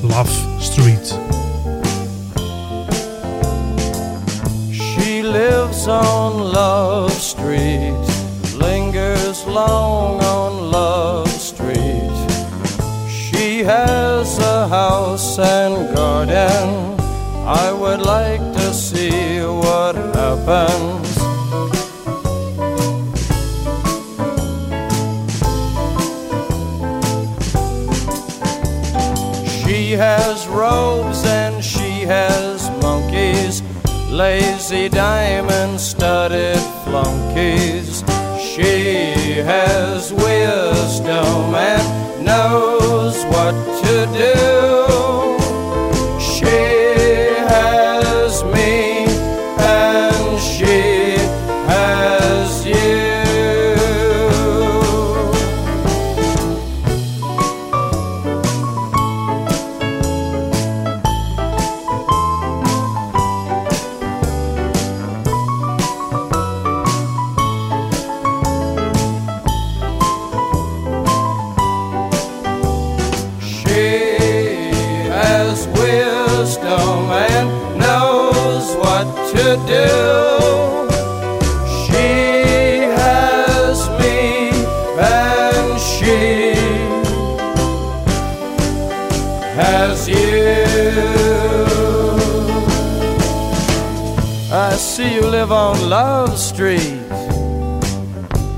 Love Street. She lives on Love Street, lingers long on Love Street. She has a house and garden. I would like to see what happens. Lazy diamond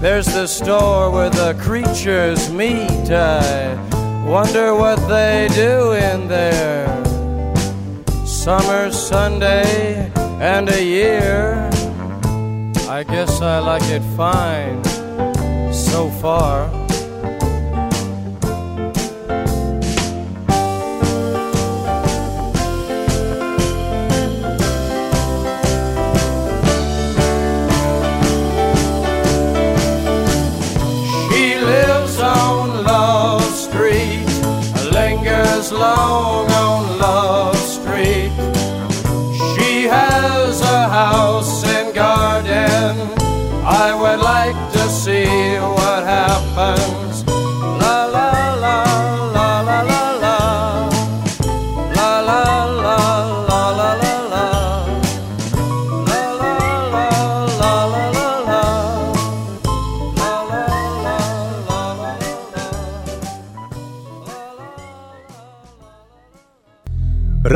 There's the store where the creatures meet. I wonder what they do in there. Summer, Sunday, and a year. I guess I like it fine so far.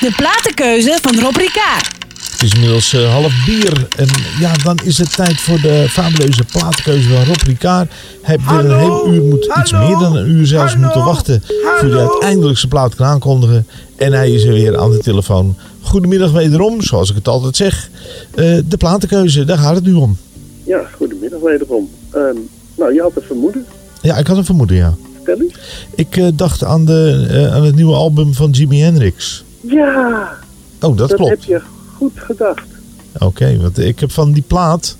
De platenkeuze van Rob Ricard. Het is inmiddels eh, half bier. En ja, dan is het tijd voor de fabuleuze platenkeuze van Rob Ricard. Hij heeft weer een heel uur, moet, iets meer dan een uur zelfs moeten wachten. voor hij uiteindelijk zijn plaat kan aankondigen. En hij is er weer aan de telefoon. Goedemiddag wederom, zoals ik het altijd zeg. Eh, de platenkeuze, daar gaat het nu om. Ja, goedemiddag wederom. Ehm, nou, je had het vermoeden. Ja, ik had een vermoeden, ja. Vertel eens. Ik eh, dacht aan, de, eh, aan het nieuwe album van Jimi Hendrix. Ja, Oh, dat, klopt. heb je goed gedacht. Oké, want ik heb van die plaat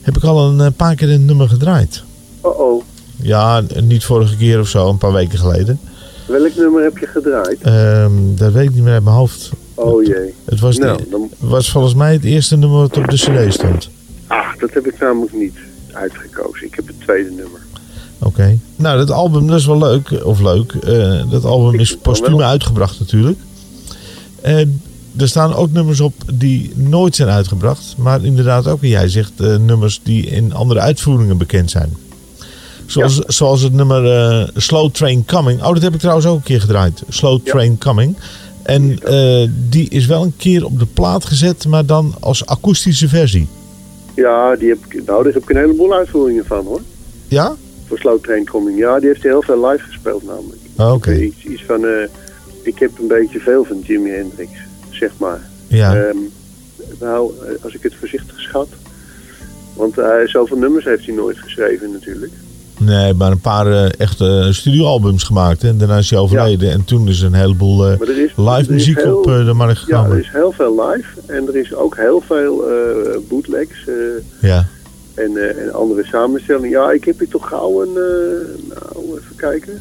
heb ik al een eh, paar keer een nummer gedraaid. Oh-oh. Ja, n- niet vorige keer of zo, een paar weken geleden. Welk nummer heb je gedraaid? Ehm, dat weet ik niet meer uit mijn hoofd. Oh jee. Het was, nou, de- dan, was volgens mij het eerste nummer wat op de cd stond. ah, dat heb ik namelijk niet uitgekozen. Ik heb het tweede nummer. Oké. Nou, dat album dat is wel leuk. Of leuk. eh, dat album is postuum uitgebracht natuurlijk. Er staan ook nummers op die nooit zijn uitgebracht. Maar inderdaad ook, jij zegt, eh, nummers die in andere uitvoeringen bekend zijn. Zoals, zoals het nummer eh, Slow Train Coming. Oh, dat heb ik trouwens ook een keer gedraaid. Slow Train Coming. En eh, die is wel een keer op de plaat gezet, maar dan als akoestische versie. Ja, die heb ik, nou, daar heb ik een heleboel uitvoeringen van hoor. Ja? Voor Slow Train Coming. Ja, die heeft hij heel veel live gespeeld namelijk. Ah, Oké. Iets, iets van, ik heb een beetje veel van Jimi Hendrix, zeg maar. Ja. Ehm, nou, eh, als ik het voorzichtig schat. Want eh, zoveel nummers heeft hij nooit geschreven natuurlijk. Nee, maar een paar eh, echte studioalbums gemaakt. Hè. En daarna is hij overleden. En toen is een heleboel is- live muziek heel- op de markt Ja, gekomen. er is heel veel live. En er is ook heel veel bootlegs. Ja. en, en andere samenstellingen. Ja, ik heb hier toch gauw een, nou even kijken,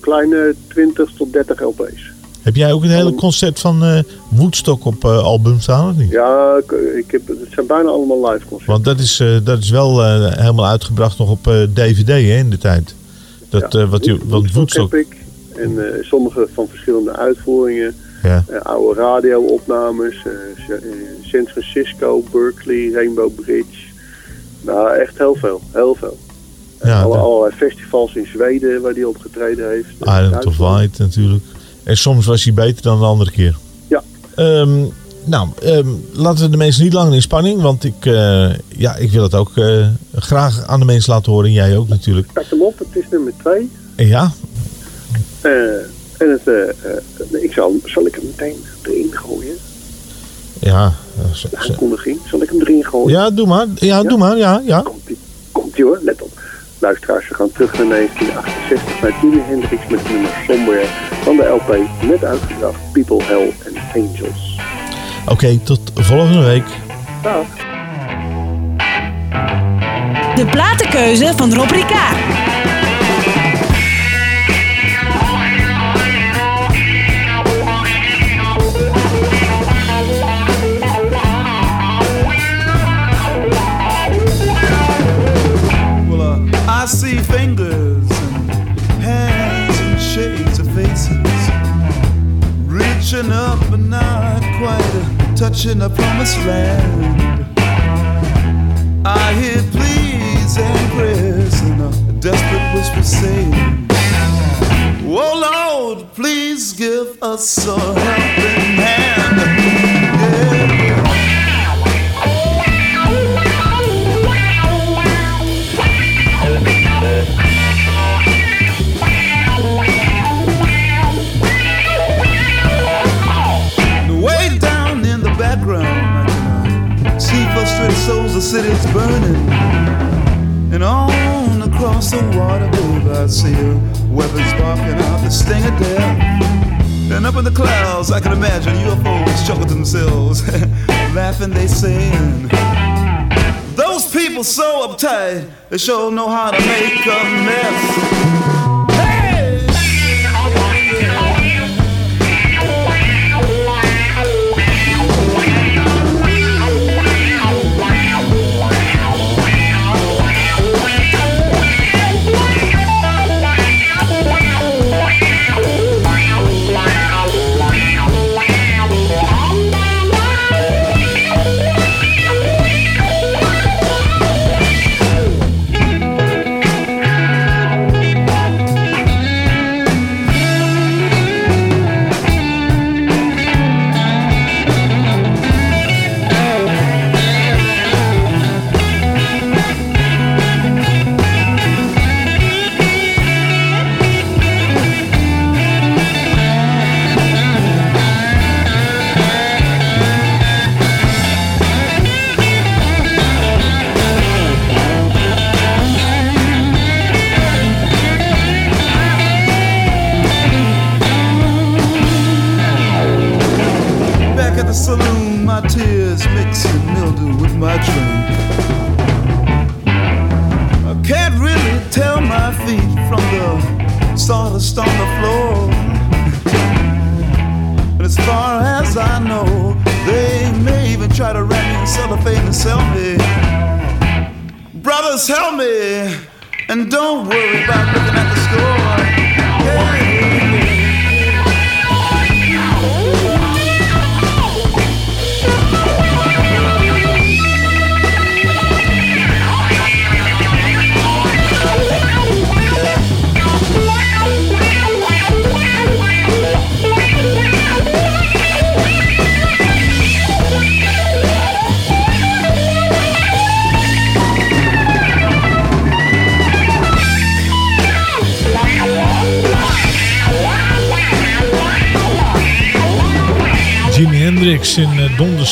kleine 20 tot 30 LP's. Heb jij ook het hele concept van eh Woodstock op eh, album staan of niet? Ja, ik, heb, het zijn bijna allemaal live concerten. Want dat is, eh, dat is wel helemaal uitgebracht nog op DVD hè, in de tijd. Dat, eh, wat je, want Woodstock... heb ik. En sommige van verschillende uitvoeringen. Ja. Oude radio-opnames. Sa- San Francisco, Berkeley, Rainbow Bridge. Nou, echt heel veel. Heel veel. Ja, alle, allerlei festivals in Zweden waar hij opgetreden heeft. Island of Light natuurlijk. En soms was hij beter dan de andere keer. Ja. Ehm, nou, ehm, laten we de mensen niet langer in spanning. Want ik, eh, ja, ik wil het ook eh, graag aan de mensen laten horen. En jij ook natuurlijk. Start hem op, het is nummer 2. En ja, en het, eh, eh, ik zal, zal ik hem meteen erin gooien? ja. eh, aankondiging. Zal ik hem erin gooien? Ja, doe maar. Ja, doe maar. Ja, ja. Komt ie hoor, let op. Luisteraars, we gaan terug naar 1968 naar Jimi Hendrix met het nummer Somewhere van de LP net uitgebracht People, Hell and Angels. Oké, tot volgende week. Dag. De platenkeuze van Rob Ricard. Reaching up but not quite touching the promised land. I hear pleas and prayers and a desperate whisper saying, Oh Lord, please give us a hand. City's burning. And on across the water, babe, I see uh, weapons barking out the sting of death. And up in the clouds, I can imagine UFOs chuckle to themselves, [LAUGHS] laughing, they saying, Those people so uptight, they sure know how to make a mess.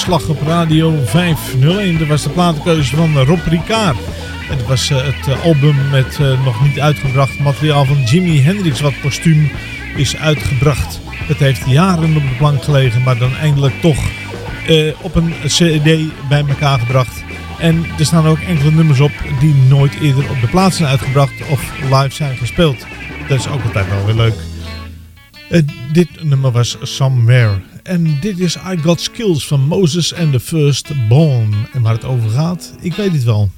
Hartslag op Radio 501. Dat was de platenkeuze van Rob Ricard. Het was eh, het eh, album met eh, nog niet uitgebracht materiaal van Jimi Hendrix, wat kostuum is uitgebracht. Het heeft jaren op de plank gelegen, maar dan eindelijk toch op een cd bij elkaar gebracht. En er staan ook enkele nummers op die nooit eerder op de plaats zijn uitgebracht of live zijn gespeeld. Dat is ook altijd wel weer leuk. Dit nummer was Somewhere. En dit is I Got Skills van Moses and the First Born. En waar het over gaat, ik weet het wel.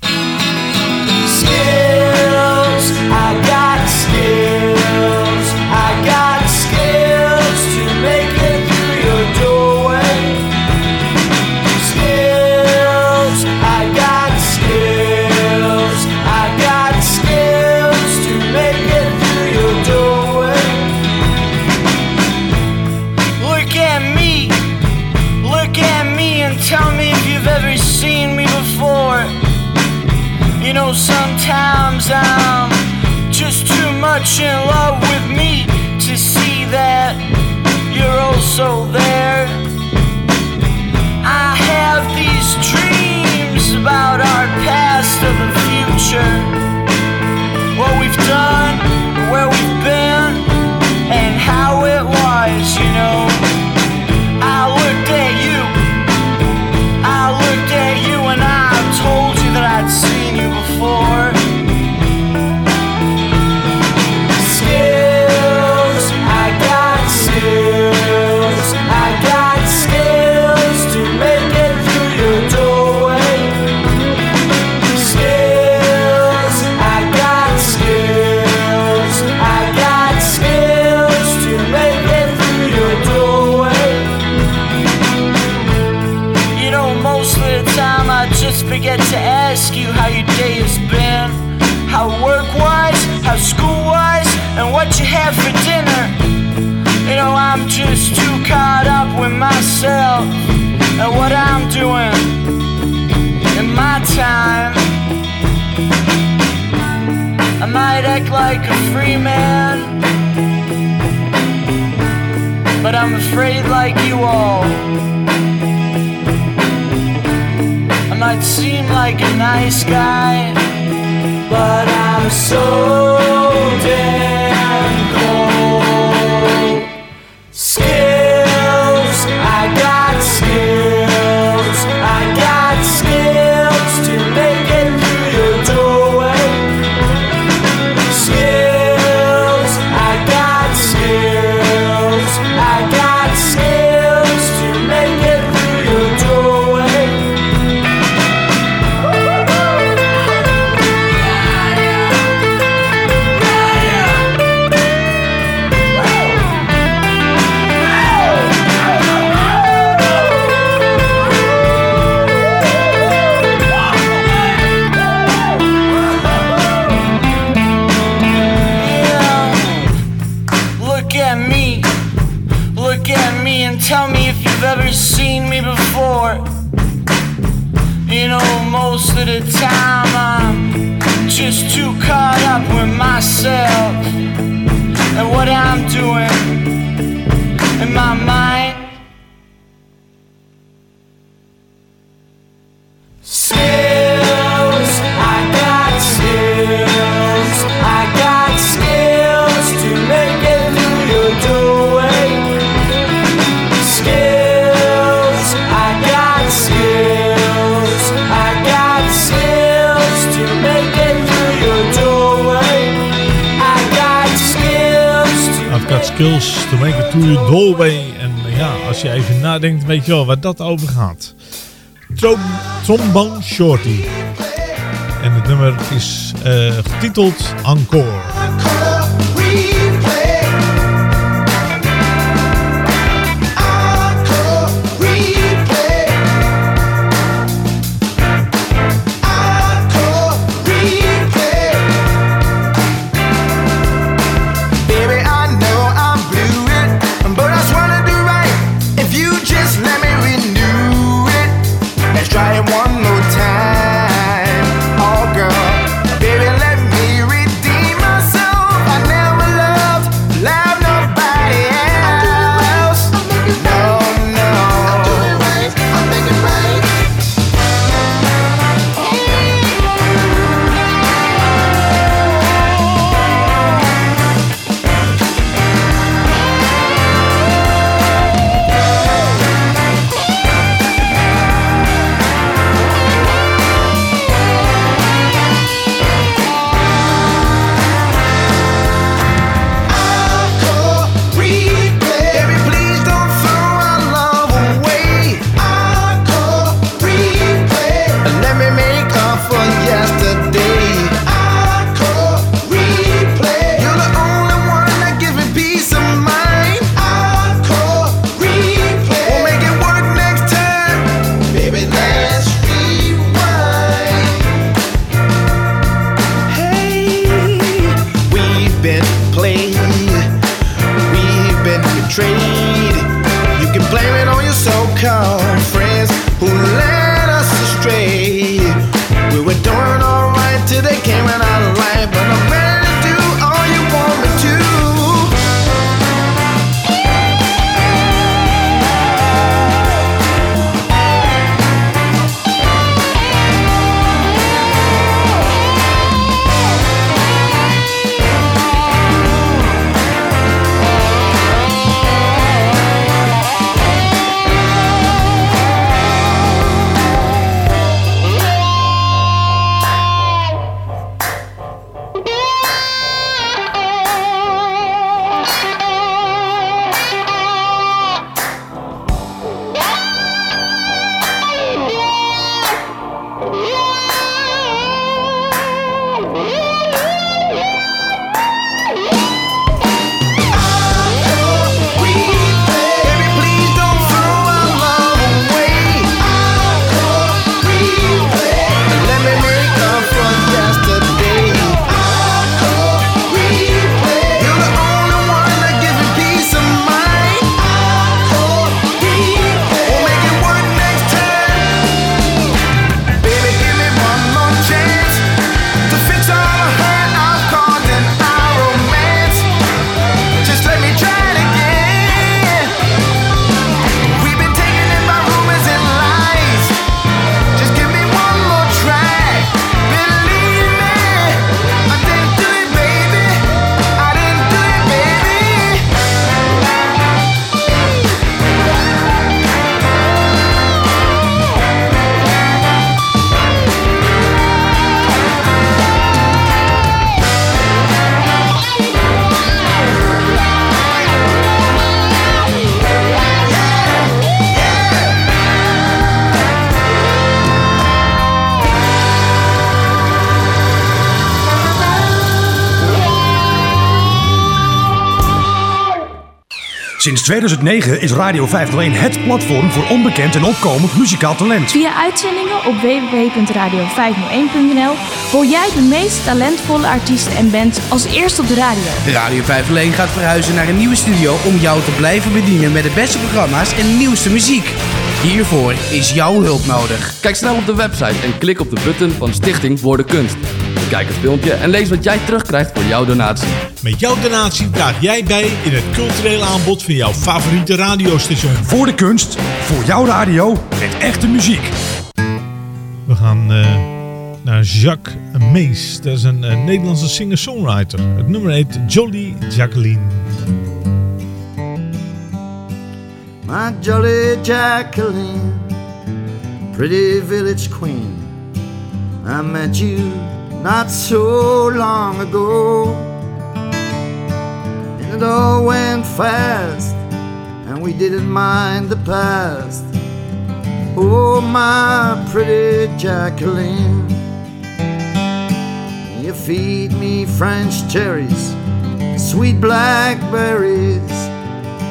Waar dat over gaat. Trombone Shorty. En het nummer is eh, getiteld Encore. 2009 is Radio 501 het platform voor onbekend en opkomend muzikaal talent. Via uitzendingen op www.radio501.nl hoor jij de meest talentvolle artiesten en bands als eerste op de radio. Radio 501 gaat verhuizen naar een nieuwe studio om jou te blijven bedienen met de beste programma's en nieuwste muziek. Hiervoor is jouw hulp nodig. Kijk snel op de website en klik op de button van Stichting Voor de Kunst. Kijk het filmpje en lees wat jij terugkrijgt voor jouw donatie. Met jouw donatie draag jij bij in het culturele aanbod van jouw favoriete radiostation. Voor de kunst, voor jouw radio, met echte muziek. We gaan eh, naar Jacques Mees. Dat is een eh, Nederlandse singer-songwriter. Het nummer heet Jolly Jacqueline. My jolly Jacqueline, pretty village queen. I met you not so long ago. And it all went fast, and we didn't mind the past. Oh, my pretty Jacqueline, you feed me French cherries, sweet blackberries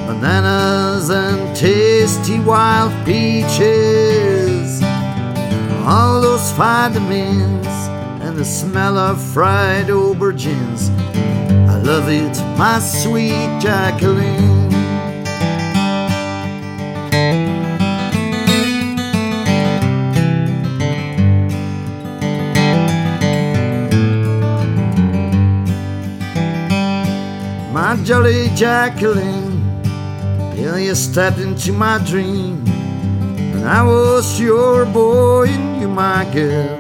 bananas and tasty wild peaches. All those vitamins and the smell of fried aubergines. I love it, my sweet Jacqueline. My jolly Jacqueline. Till you stepped into my dream, and I was your boy and you my girl.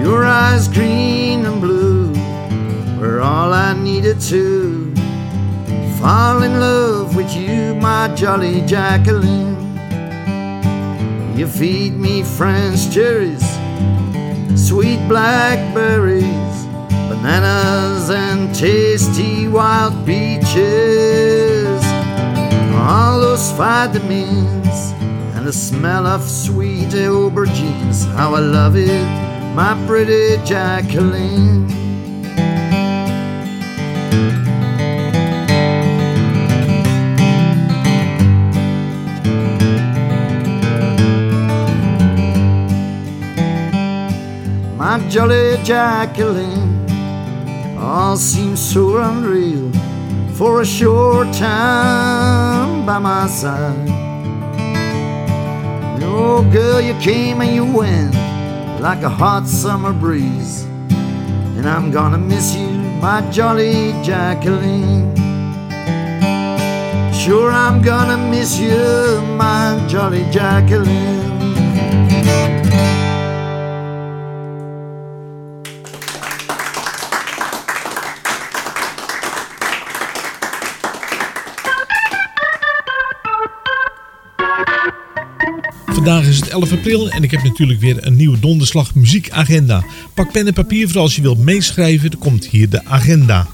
Your eyes green and blue were all I needed to fall in love with you, my jolly Jacqueline. You feed me French cherries, sweet blackberries, bananas, and tasty wild peaches. All those vitamins and the smell of sweet aubergines. How I love it, my pretty Jacqueline. My jolly Jacqueline, all seems so unreal for a short time by my side. Oh, girl, you came and you went like a hot summer breeze. And I'm gonna miss you, my jolly Jacqueline. Sure, I'm gonna miss you, my jolly Jacqueline. Vandaag is het 11 april en ik heb natuurlijk weer een nieuwe donderslag muziekagenda. Pak pen en papier voor als je wilt meeschrijven, dan komt hier de agenda.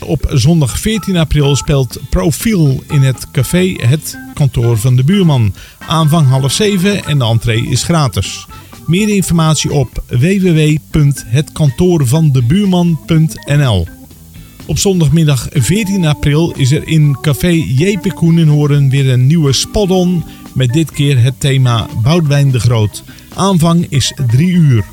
Op zondag 14 april speelt Profiel in het café Het Kantoor van de Buurman. Aanvang half 7 en de entree is gratis. Meer informatie op www.hetkantoorvandebuurman.nl Op zondagmiddag 14 april is er in café Jepe Koen in Horen weer een nieuwe spot-on met dit keer het thema Boudewijn de Groot. Aanvang is 3 uur.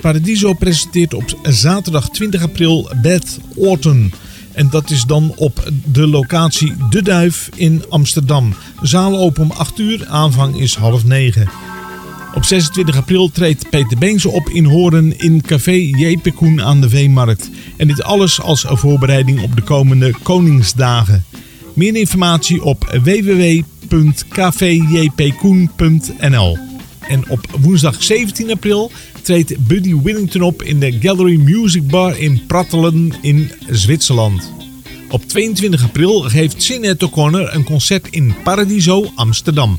Paradiso presenteert op zaterdag 20 april Beth Orton. En dat is dan op de locatie De Duif in Amsterdam. Zaal open om 8 uur, aanvang is half 9. Op 26 april treedt Peter Beense op in Horen in Café Jepe Koen aan de Veemarkt. En dit alles als voorbereiding op de komende Koningsdagen. Meer informatie op www.cafjpkoen.nl En op woensdag 17 april treedt Buddy Willington op in de Gallery Music Bar in Prattelen in Zwitserland. Op 22 april geeft Sinead O'Connor een concert in Paradiso, Amsterdam.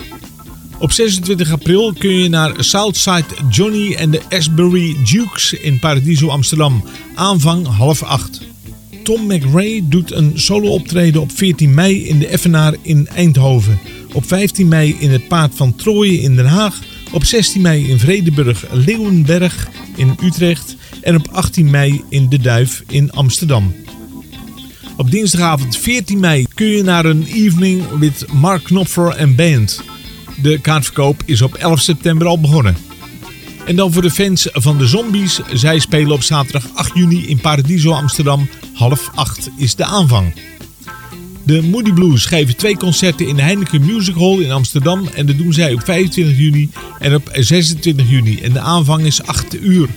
Op 26 april kun je naar Southside Johnny en de Asbury Dukes in Paradiso, Amsterdam. Aanvang half acht. Tom McRae doet een solo-optreden op 14 mei in de Effenaar in Eindhoven. Op 15 mei in het Paard van Trooien in Den Haag. Op 16 mei in Vredeburg Leeuwenberg in Utrecht. En op 18 mei in De Duif in Amsterdam. Op dinsdagavond 14 mei kun je naar een evening with Mark Knopfler en band. De kaartverkoop is op 11 september al begonnen. En dan voor de fans van de Zombies. Zij spelen op zaterdag 8 juni in Paradiso Amsterdam. Half 8 is de aanvang. De Moody Blues geven twee concerten in de Heineken Music Hall in Amsterdam. En dat doen zij op 25 juni en op 26 juni. En de aanvang is 8 uur.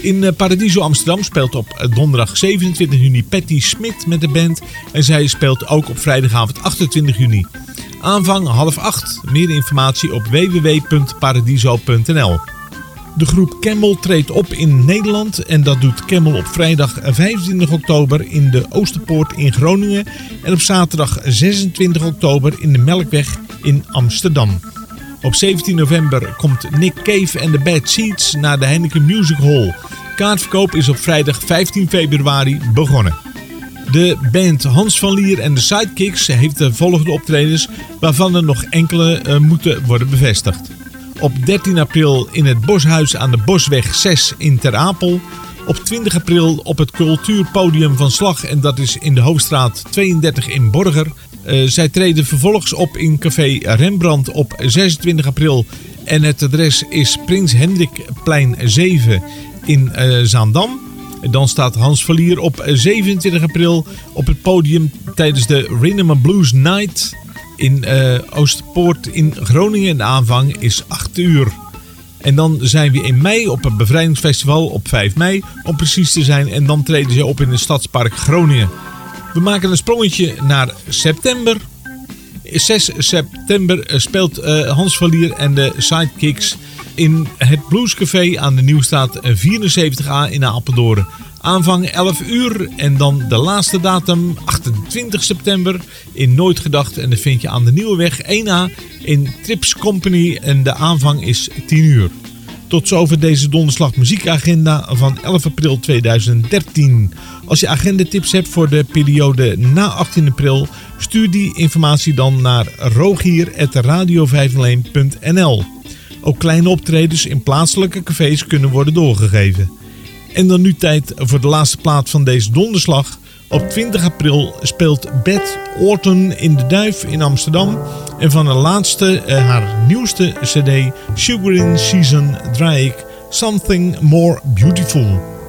In eh, Paradiso Amsterdam speelt op donderdag 27 juni Patty Smit met de band. En zij speelt ook op vrijdagavond 28 juni. Aanvang half 8. Meer informatie op www.paradiso.nl. De groep Camel treedt op in Nederland en dat doet Camel op vrijdag 25 oktober in de Oosterpoort in Groningen en op zaterdag 26 oktober in de Melkweg in Amsterdam. Op 17 november komt Nick Cave en de Bad Seeds naar de Heineken Music Hall. Kaartverkoop is op vrijdag 15 februari begonnen. De band Hans van Lier en de Sidekicks heeft de volgende optredens waarvan er nog enkele eh, moeten worden bevestigd. Op 13 april in het Boshuis aan de Bosweg 6 in Ter Apel. Op 20 april op het Cultuurpodium van Slag en dat is in de Hoofdstraat 32 in Borger. Eh, zij treden vervolgens op in Café Rembrandt op 26 april. En het adres is Prins Hendrikplein 7 in eh, Zaandam. Dan staat Hans Verlier op 27 april op het podium tijdens de Rhythm and Blues Night in eh, Oosterpoort in Groningen. De aanvang is 8 uur. En dan zijn we in mei op het bevrijdingsfestival op 5 mei om precies te zijn. En dan treden ze op in het Stadspark Groningen. We maken een sprongetje naar september. 6 september eh, speelt eh, Hans Verlier en de Sidekicks in het Bluescafé aan de Nieuwstraat 74A in Apeldoorn. Aanvang 11 uur en dan de laatste datum 28 september in Nooit Gedacht. En dat vind je aan de Nieuwe Weg 1A in Trips Company en de aanvang is 10 uur. Tot zover deze donderslag muziekagenda van 11 april 2013. Als je agendatips hebt voor de periode na 18 april, stuur die informatie dan naar rogier.radio501.nl. Ook kleine optredens in plaatselijke cafés kunnen worden doorgegeven. En dan nu tijd voor de laatste plaat van deze donderslag. Op 20 april speelt Beth Orton in de Duif in Amsterdam. En van de laatste, eh, haar nieuwste cd, Sugar in Season, draai ik Something More Beautiful.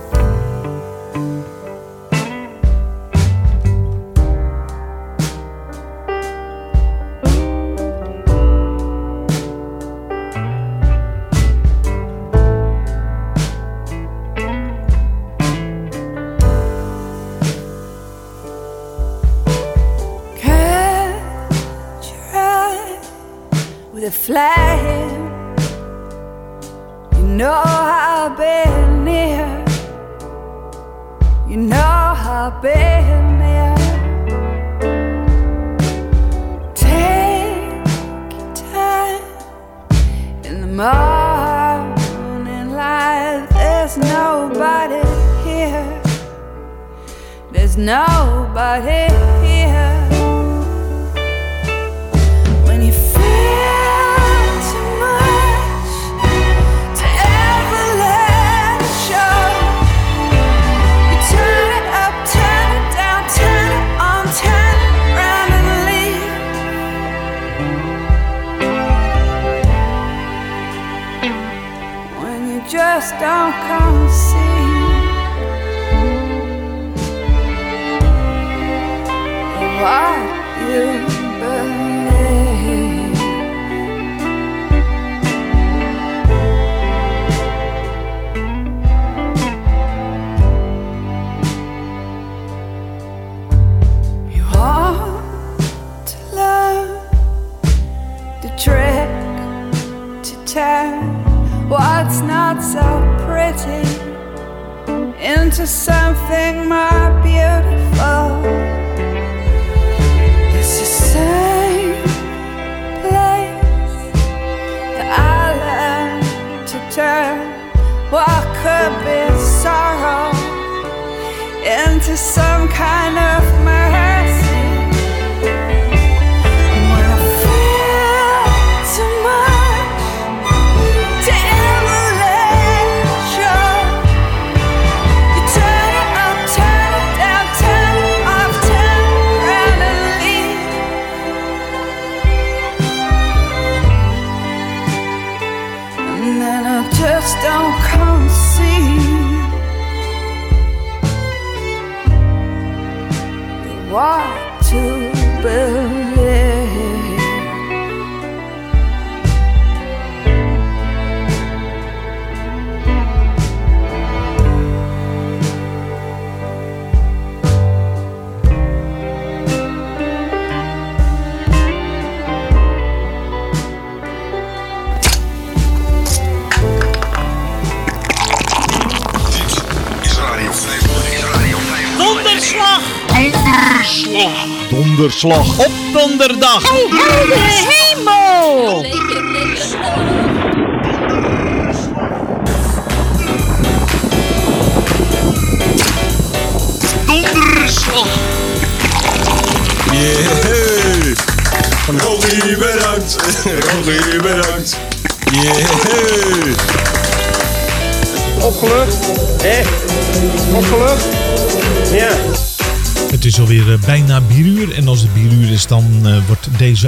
Donderslag! Op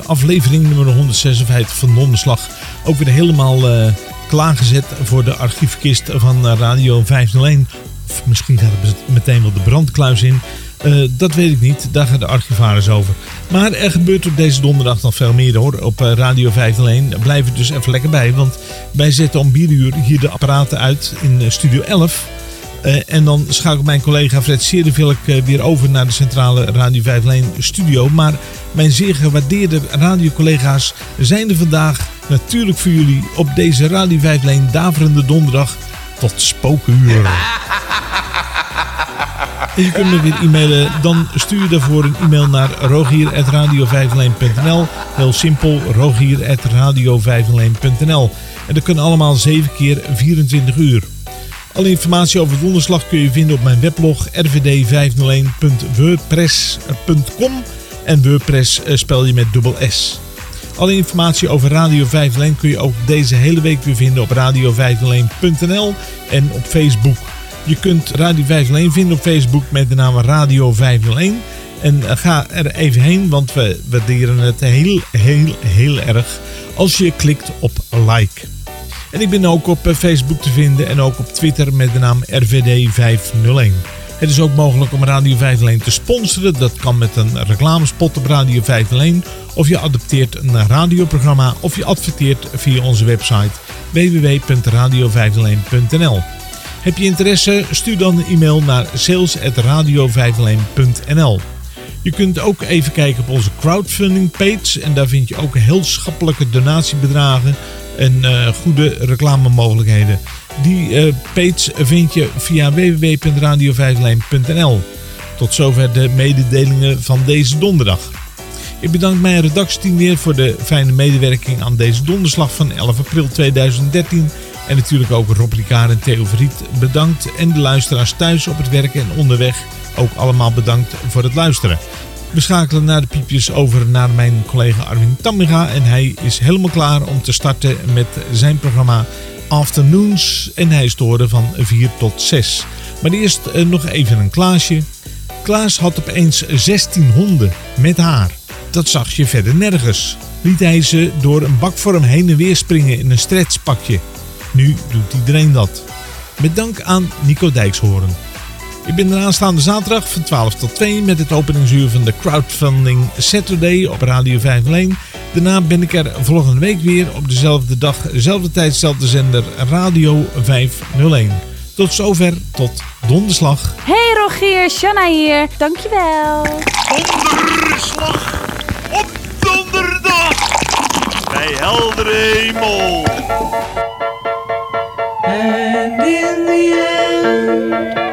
aflevering nummer 156 van Donderslag ook weer helemaal eh, klaargezet voor de archiefkist van Radio 501. Of misschien gaat het meteen wel de brandkluis in. Eh, dat weet ik niet, daar gaan de archivaris over. Maar er gebeurt op deze donderdag nog veel meer hoor. Op eh, Radio 501 blijf er dus even lekker bij. Want wij zetten om bieruur hier de apparaten uit in Studio 11. Eh, en dan schakelt mijn collega Fred Serenvilk uh, weer over naar de centrale Radio 501 studio. Maar mijn zeer gewaardeerde radiocollega's zijn er vandaag natuurlijk voor jullie op deze Radio 501 daverende donderdag tot spookuur. [LAUGHS] En je kunt me weer e-mailen. Dan stuur je daarvoor een e-mail naar rogier.radio501.nl Heel simpel, rogier.radio501.nl En dat kunnen allemaal 7 keer 24 uur. Alle informatie over donderslag kun je vinden op mijn weblog rvd501.wordpress.com en WordPress eh, spel je met dubbel S. Alle informatie over Radio 501 kun je ook deze hele week weer vinden op radio501.nl en op Facebook. Je kunt Radio 501 vinden op Facebook met de naam Radio 501. En eh, ga er even heen, want we waarderen het heel, heel, heel erg als je klikt op like. En ik ben ook op eh, Facebook te vinden en ook op Twitter met de naam RVD501. Het is ook mogelijk om Radio 501 te sponsoren. Dat kan met een reclamespot op Radio 501. Of je adopteert een radioprogramma of je adverteert via onze website www.radio501.nl. Heb je interesse? Stuur dan een e-mail naar sales.radio501.nl. Je kunt ook even kijken op onze crowdfunding page. En daar vind je ook heel schappelijke donatiebedragen en uh, goede reclamemogelijkheden. Die uh, page vind je via www.radio501.nl. Tot zover de mededelingen van deze donderdag. Ik bedank mijn redactieteam weer voor de fijne medewerking aan deze donderslag van 11 april 2013. En natuurlijk ook Rob Ricard en Theo Verriet bedankt. En de luisteraars thuis op het werk en onderweg ook allemaal bedankt voor het luisteren. We schakelen naar de piepjes over naar mijn collega Armin Tammiga. En hij is helemaal klaar om te starten met zijn programma Afternoons. En hij is te horen van 4 tot 6. Maar eerst uh, nog even een Klaasje. Klaas had opeens 16 honden met haar. Dat zag je verder nergens. Liet hij ze door een bakvorm heen en weer springen in een stretchpakje. Nu doet iedereen dat. Met dank aan Nico Dijkshoorn. Ik ben er aanstaande zaterdag van 12 tot 2 met het openingsuur van de Crowdfunding Saturday op Radio 501. Daarna ben ik er volgende week weer op dezelfde dag, dezelfde tijd, dezelfde zender Radio 501. Tot zover, tot donderslag. Hey Rogier, Shanna hier. Dankjewel. Donderslag op donderdag bij heldere hemel. And in the end.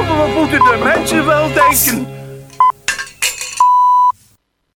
We zijde. Godverdomme, wat moeten de mensen wel denken?